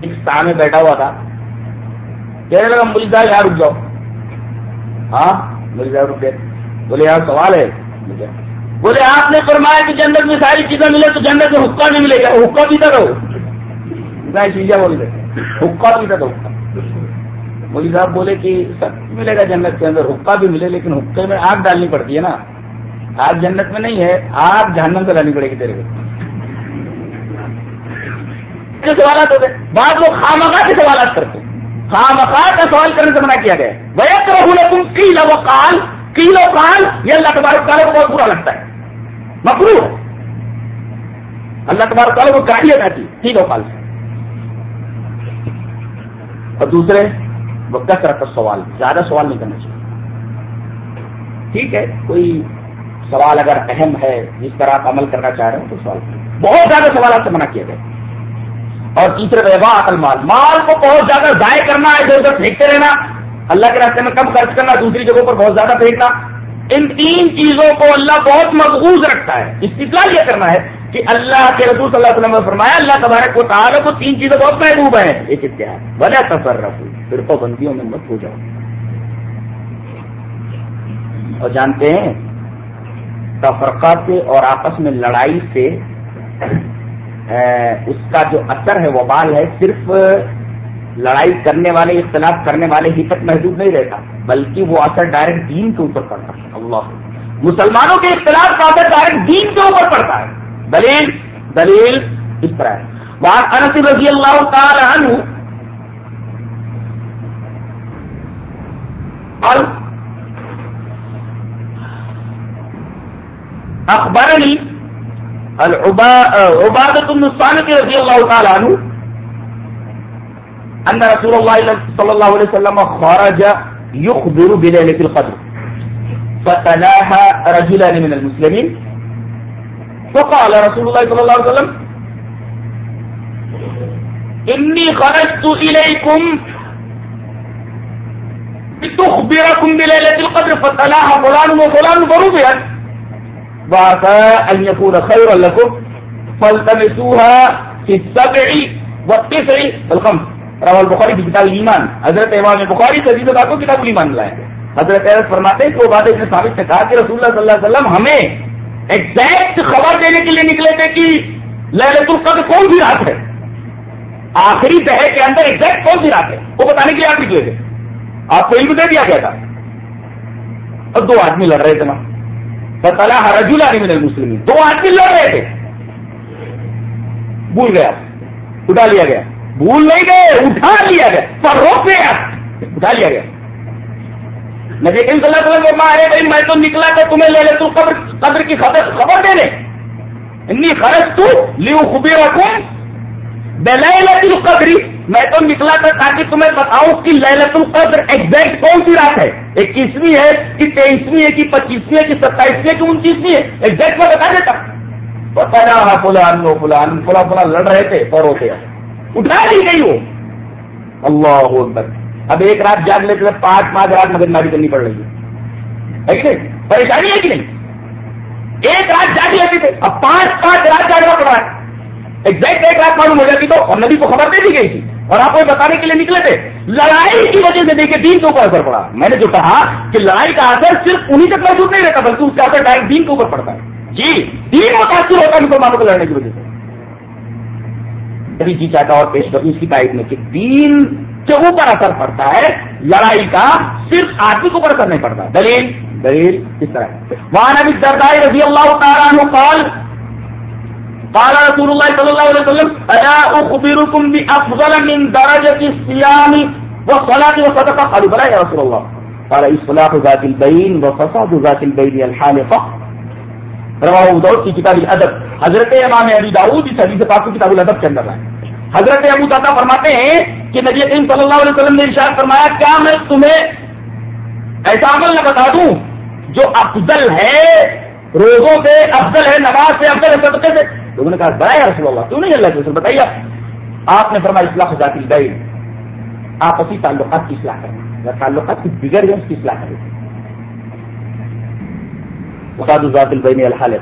ایک سا میں بیٹھا ہوا تھا۔ کہنے لگا، ملک صاحب یہاں رک جاؤ۔ ہاں؟ ملک صاحب رک گئے۔ بولے یار سوال ہے۔ بولے، آپ نے فرمایا کہ جنت میں ساری چیزیں ملے تو جنت میں حکا بھی ملے گا۔ حکا پیتا رہو۔ شیجا بول گئے حکا پیتا تھا حکا مودی صاحب بولے کہ سب ملے گا جنت کے اندر حکا بھی ملے لیکن حکے میں آگ ڈالنی پڑتی ہے نا? آگ جنت میں نہیں ہے، آگ جہنم سے ڈالنی پڑے گی تیرے کو. سوالات ہوتے بعض لوگ خامخا کے سوالات کرتے خامخا کا سوال کرنے سے منع کیا گیا وہ رہو تم کی لو کال کی لو کال یہ اللہ تبارک تعالیٰ کو بہت برا لگتا ہے۔ مکرو اللہ تبارک تعالیٰ کو گاڑی لگاتی کی لو کال اور دوسرے، وہ کثرت کا سوال زیادہ سوال نہیں کرنا چاہیے۔ ٹھیک ہے، کوئی سوال اگر اہم ہے، جس طرح آپ عمل کرنا چاہ رہے ہیں، تو سوال بہت زیادہ سوالات سے منع کیا گیا اور تیسرے ویوا عقل مال مال کو بہت زیادہ ضائع کرنا ادھر ادھر پھینکتے رہنا۔ اللہ کے راستے میں کم خرچ کرنا، دوسری جگہوں پر بہت زیادہ پھینکنا ان تین چیزوں کو اللہ بہت محفوظ رکھتا ہے استقلال یہ کرنا ہے۔ کہ اللہ کے رسول صلی اللہ علیہ وسلم نے فرمایا، اللہ تبارک کو تعالیٰ کو تین چیزیں بہت محبوب ہیں ایک اتحاد بڑا سفر رکھو پھر پابندیوں میں مت ہو جاؤ۔ اور جانتے ہیں تفرقہ سے اور آپس میں لڑائی سے اس کا جو اثر ہے وہ بال ہے، صرف لڑائی کرنے والے، اختلاف کرنے والے ہی تک محدود نہیں رہتا، بلکہ وہ اثر ڈائریکٹ دین کے اوپر پڑتا ہے۔ اللہ۔ مسلمانوں کے اختلاف کا اثر ڈائریکٹ دین کے اوپر پڑتا ہے۔ دلیل دلیل اس طرح ہے۔ وہاں انس رضی اللہ تعالی عنہ اور اخبرنی عبادت النصانت رضی اللہ تعالی عنہ، ان رسول الله صلى الله عليه وسلم خرج يخبر بليلة القدر فتلاها رجلان من المسلمين فقال رسول الله صلى الله عليه وسلم، إني خرجت إليكم لتخبركم بليلة القدر فتلاها فلان وفلان فربيت وعسى أن يكون خيرا لكم، فالتمسوها في السبع والتسع والخمس. راول بخاری کی کتاب ایمان حضرت امام بخاری سے عزیز کو کتاب ایمان لائے۔ حضرت عرض فرماتے ہیں کہ وہ بات اس نے ثابت نے کہا کہ رسول اللہ صلی اللہ علیہ وسلم ہمیں ایگزیکٹ خبر دینے کے لیے نکلے تھے کہ للت القدر کون سی رات ہے؟ آخری تہے کے اندر ایگزیکٹ کون سی رات ہے؟ وہ بتانے کے لیے آپ نکلے تھے۔ آپ کو علم دے دیا گیا تھا۔ اور دو آدمی لڑ رہے تھے نا۔ بتالا رجولا نہیں ملے مسلم دو آدمی لڑ رہے تھے۔ بھول گیا۔ اٹھا لیا گیا۔ بھول نہیں گئے، اٹھا لیا گیا۔ پر روک گیا اٹھا لیا گیا۔ نبی کریم صلی اللہ علیہ وسلم ہے بھائی، میں تو نکلا تھا تمہیں لے لے، تو قبر قبر کی خبر خبر دے انی خرچ تو لیو خوبی رکھوں لہلت القدری میں تو نکلا تھا تاکہ تمہیں بتاؤں کہ لہلت القدر ایگزیکٹ کون سی رات ہے؟ اکیسویں ہے کہ تیئیسویں ہے کہ پچیسویں ہے کہ ستائیسویں ہے کہ انتیسویں ہے؟ ایگزیکٹ میں بتا دیتا. بتایا ہاں فلان لو فلان. فلا فلا لڑ رہے تھے اور ہوتے اٹھا نہیں گئی وہ اللہ اکبر. اب ایک رات جاگ لیتے تھے پانچ پانچ رات مگر ناری کرنی پڑ رہی ہے۔ کہ نہیں؟ پریشانی ہے کہ نہیں؟ ایک رات جاگ لیتے تھے اب پانچ پانچ رات جاگنا پڑ رہا ہے۔ ایگزیکٹ ایک رات معلوم ہو جاتی تو اور نبی کو خبر دے دی گئی تھی۔ اور آپ کو بتانے کے لیے نکلے تھے، لڑائی کی وجہ سے دیکھیں دین کے اوپر اثر پڑا۔ میں نے جو کہا کہ لڑائی کا اثر صرف انہیں تک محدود نہیں رہتا، بلکہ اس کا اثر ڈائریکٹ دین کے اوپر پڑتا ہے۔ جی دین متاثر ہوتا ہے مسلمانوں کو لڑنے کی وجہ سے۔ جی چاہتا اور پیش کروں اس کی تائید میں کہ دین کے اوپر اثر پڑتا ہے، لڑائی کا صرف آدمی کے اوپر اثر نہیں پڑتا۔ دلیل؟ دلیل اس طرح وہاں ابھی دردائی رضی اللہ تعالیٰ قال قال رسول الله صلى الله عليه وسلم، الا اخبركم بافضل من درجه الصيام والصلاه والصدقه قالوا، بلى يا رسول الله قال اصلاح ذات البين وفساد ذات البين الحالقه رواه ابو داؤد کی کتاب الادب۔ حضرت امام ابی داؤد اس حدیث پاک کی کتاب الادب کے اندر ہے۔ حضرت ابو دادا فرماتے ہیں کہ نبی کریم صلی اللہ علیہ وسلم نے ارشاد فرمایا، کیا میں تمہیں ایسا عمل نہ بتا دوں جو افضل ہے؟ روزوں سے افضل ہے، نماز سے افضل ہے، صدقے سے؟ لوگوں نے کہا، بڑا یا رسول اللہ، کیوں نہیں اللہ کے رسول؟ بتائیے آپ۔ نے فرمایا، اصلاح ذاتی گئی آپسی تعلقات کی اصلاح کرنا یا تعلقات کی بگڑ گئے اس کی اصلاح کریں۔ وقاد ذات البین الحال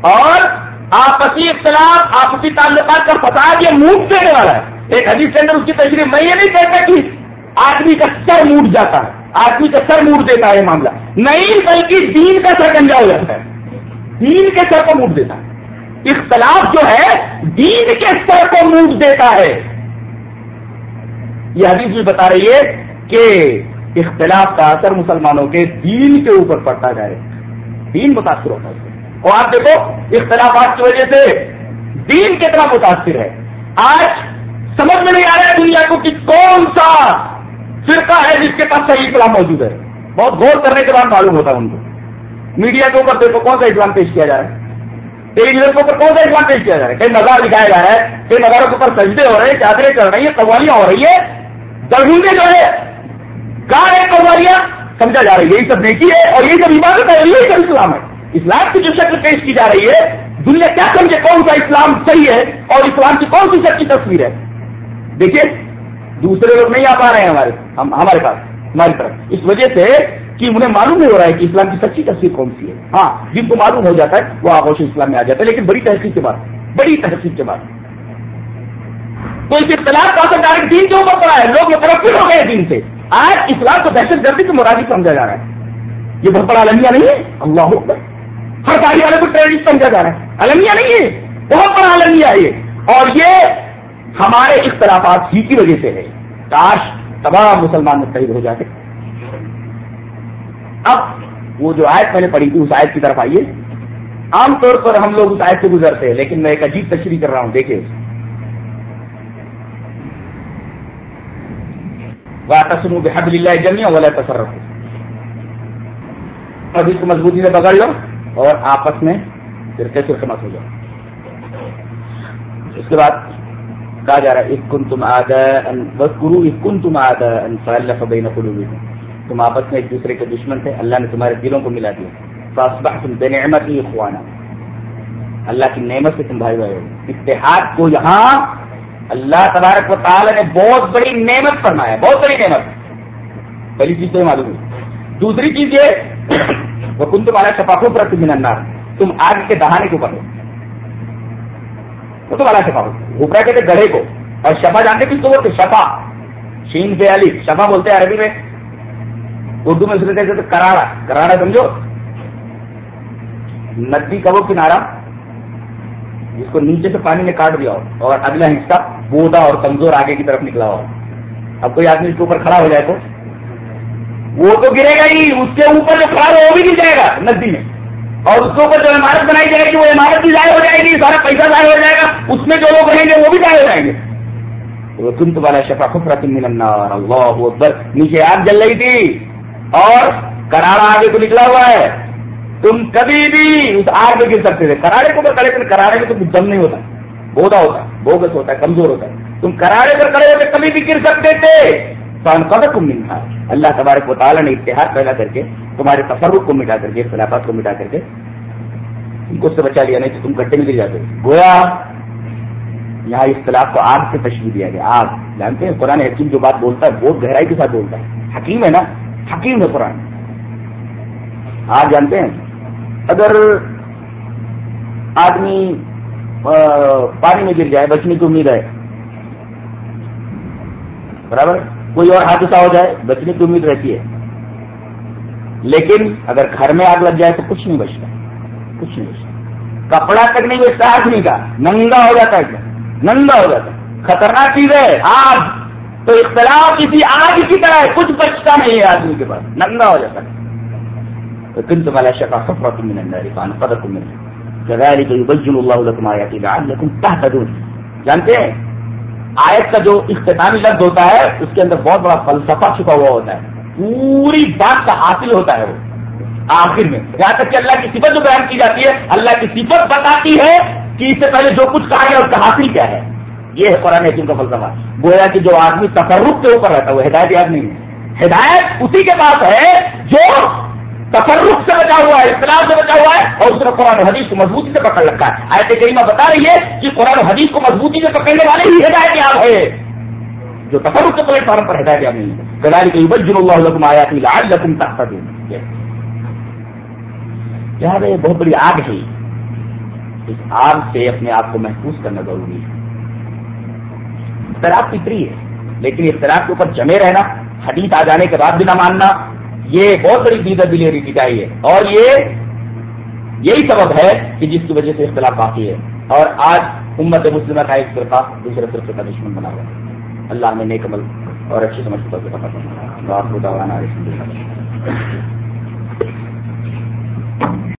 اور آپسی اختلاف آپسی تعلقات کا فساد یہ موڈ دینے والا ہے۔ ایک حدیث کے اندر اس کی تشریح میں یہ نہیں کہتا کہ آدمی کا سر موڈ جاتا ہے، آدمی کا سر موڈ دیتا ہے معاملہ۔ نہیں، بلکہ دین کا سر گنجا ہو جاتا ہے۔ دین کے سر کو موڈ دیتا ہے۔ اختلاف جو ہے، دین کے سر کو موڈ دیتا ہے۔ یہ حدیث بھی بتا رہی ہے کہ اختلاف کا اثر مسلمانوں کے دین کے اوپر پڑتا جائے۔ دین متاثر ہوتا ہے۔ اور آپ دیکھو، اختلافات کی وجہ سے دین کتنا متاثر ہے۔ آج سمجھ میں نہیں آ رہا ہے دنیا کو کہ کون سا فرقہ ہے جس کے پاس صحیح اسلام موجود ہے؟ بہت غور کرنے کے بعد معلوم ہوتا ہے ان کو۔ میڈیا کے اوپر دیکھو کون سا اسلام پیش کیا جا رہا ہے۔ ٹیلی ویژن کے اوپر کون سا اسلام پیش کیا جا رہا ہے؟ کئی نظار دکھایا جا رہا ہے کئی نظاروں کے اوپر سجدے ہو رہے ہیں، چادریں چل رہی ہیں، قوالیاں ہو رہی ہے درگنگے جو ہے کہاں ہے قوالیاں، سمجھا جا رہی ہے۔ یہی سب دیکھی ہے اور یہی سب عبادت ہے یہی سب اسلام ہے۔ اسلام کی جو شکل پیش کی جا رہی ہے، دنیا کیا سمجھے کون سا اسلام صحیح ہے اور اسلام کی کون سی سچی تصویر ہے؟ دیکھیے، دوسرے لوگ نہیں آ پا رہے ہیں ہمارے ہمارے پاس، ہماری طرف۔ اس وجہ سے کہ انہیں معلوم نہیں ہو رہا ہے کہ اسلام کی سچی تصویر کون سی ہے۔ ہاں جن کو معلوم ہو جاتا ہے، وہ آغوش اسلام میں آ جاتا ہے لیکن بڑی تحقیق کے بعد، بڑی تحقیق کے بعد۔ تو اس اختلاف کا اثر ڈائریکٹ دین کے اوپر پڑا ہے۔ لوگ مترقی ہو گئے دین سے۔ آج اسلام کو دہشت گردی کے مرادی سمجھا جا رہا ہے۔ یہ بہت بڑا المیہ نہیں ہے۔ اللہ ہر گاڑی والے کو ٹریڈ سمجھا جا رہا ہے۔ المیہ نہیں ہے۔ بہت بڑا المیہ ہے یہ۔ اور یہ ہمارے اختلافات ہی کی وجہ سے ہے کاش تمام مسلمان متحد ہو جاتے۔ اب وہ جو آیت میں نے پڑھی تھی، اس آیت کی طرف آئیے۔ عام طور پر ہم لوگ اس آیت سے گزرتے ہیں، لیکن میں ایک عجیب تشریح کر رہا ہوں دیکھیں وہ تسم بحب اللہ جمیا والا تصرف اب اس کو مضبوطی سے پکڑ لو اور آپس میں فرقے فرقے مت ہو جاؤ۔ اس کے بعد کہا جا رہا ہے اکن تم آدھا گرو اکن تم آدھا انفال بین قلوبکم تم آپس میں ایک دوسرے کے دشمن تھے، اللہ نے تمہارے دلوں کو ملا دیا۔ فاصبحتم بنعمت ہی خوانا اللہ کی نعمت سے تم بھائی بھائی ہو۔ اتحاد کو یہاں اللہ تبارک و تعالی نے بہت بڑی نعمت فرمایا، بہت بڑی نعمت۔ پہلی چیز تو معلوم ہے دوسری چیز یہ وہ کن تمہارا شفاقوں پر تم انداز تم آگ کے دہانے کے اوپر ہو۔ وہ تمہارا شفا گھبرا کہتے گڑھے کو۔ اور شفا جانتے کس کو بولتے شفا۔ شین سے علی۔ شفا بولتے ہیں عربی میں۔ اردو میں سنتے تھے کراڑا کراڑا سمجھو؟ ندی کا وہ کنارا جس کو نیچے سے پانی نے کاٹ دیا ہو۔ اور اگلا حصہ بودا اور کمزور آگے کی طرف نکلا ہوا اب کوئی آدمی اس کے اوپر کھڑا ہو جائے تو؟ وہ تو گرے گا ہی اس کے اوپر جو کھڑا ہو وہ بھی گر جائے گا ندی میں۔ اور اس کے اوپر جو عمارت بنائی جائے گی، وہ عمارت بھی ضائع ہو جائے گی، سارا پیسہ ضائع ہو جائے گا، اس میں جو لوگ رہیں گے وہ بھی ضائع ہو جائیں گے۔ وہ تم تمہارا شفا خفرا تم النار، اللہ اکبر۔ نیچے آگ جل رہی تھی اور کرارا آگے کو نکلا ہوا ہے۔ تم کبھی بھی اس آگ میں گر سکتے تھے۔ کراڑے کو اوپر کھڑے کراڑے میں تو کچھ دم نہیں ہوتا۔ بودا ہوتا، بوگس ہوتا ہے کمزور ہوتا۔ ہے تم کراڑے پر کھڑے ہوتے، کبھی بھی گر سکتے تھے۔ فان قدر تم تھا اللہ تبارک و تعالیٰ نے اتحاد پیدا کر کے، تمہارے تصرف کو مٹا کر کے خلافات کو مٹا کر کے تم کو اس سے بچا لیا، نہیں تو تم گڈھے میں گر جاتے۔ گویا یہاں اختلاف کو آگ سے تشریح دیا گیا۔ آگ، جانتے ہیں؟ قرآن حکیم جو بات بولتا ہے، بہت گہرائی کے ساتھ بولتا ہے۔ حکیم ہے نا؟ حکیم ہے قرآن۔ آگ جانتے ہیں؟ اگر آدمی پانی میں گر جائے، بچنے کی امید ہے۔ برابر؟ کوئی اور حادثہ ہو جائے، بچنے کی امید رہتی ہے۔ لیکن اگر گھر میں آگ لگ جائے تو کچھ نہیں بچتا۔ کچھ نہیں بچتا۔ کپڑا تک نہیں بچتا آدمی کا ننگا ہو جاتا ہے ننگا ہو جاتا ہے۔ خطرناک چیز ہے۔ آگ۔ تو اختلاف کسی آگ کی طرح ہے، کچھ بچتا نہیں ہے آدمی کے پاس۔ ننگا ہو جاتا ہے۔ تو تمہارا شکا سفر تم نندا رفان قدر تم کذلك جانتے ہیں؟ آیت کا جو اختتامی لفظ ہوتا ہے، اس کے اندر بہت بڑا فلسفہ چھپا ہوا ہوتا ہے۔ پوری بات کا حاصل ہوتا ہے وہ۔ آخر میں۔ یہاں تک کہ اللہ کی صفت جو بیان کی جاتی ہے، اللہ کی صفت بتاتی ہے کہ اس سے پہلے جو کچھ کہا گیا، اس کا حاصل کیا ہے۔ یہ ہے قرآن حکیم کا فلسفہ۔ گویا کہ جو آدمی تفرق کے اوپر رہتا ہے، وہ ہدایت یاد نہیں ہے۔ ہدایت اسی کے پاس ہے جو تفرق سے بچا ہوا ہے اختلاف سے بچا ہوا ہے، اور اس نے قرآن و حدیث کو مضبوطی سے پکڑ رکھا ہے۔ آیت کریمہ بتا رہی ہے کہ قرآن و حدیث کو مضبوطی سے پکڑنے والے ہی ہدایت یاب ہے جو تفرق کے پلیٹ فارم پر ہدایت یاب نہیں ہے۔ گداری کے بجن اللہ لکم آیا تھی لال لکم تخت یہاں یہ بہت بڑی آگ ہے۔ اس آگ سے اپنے آپ کو محفوظ کرنا ضروری ہے۔ اختلاف فطری ہے، لیکن اختلاف کے اوپر جمے رہنا، حدیث آ جانے کے بعد بھی نہ ماننا یہ بہت بڑی دیدہ دلیری پٹائی ہے اور یہ یہی سبب ہے کہ جس کی وجہ سے اختلاف باقی ہے۔ اور آج امت مسلمہ کا ایک فرقہ دوسرے فرقے کا دشمن بنا ہوا ہے۔ اللہ نے نیک عمل اور اچھی سمجھ پکڑ کے پکڑ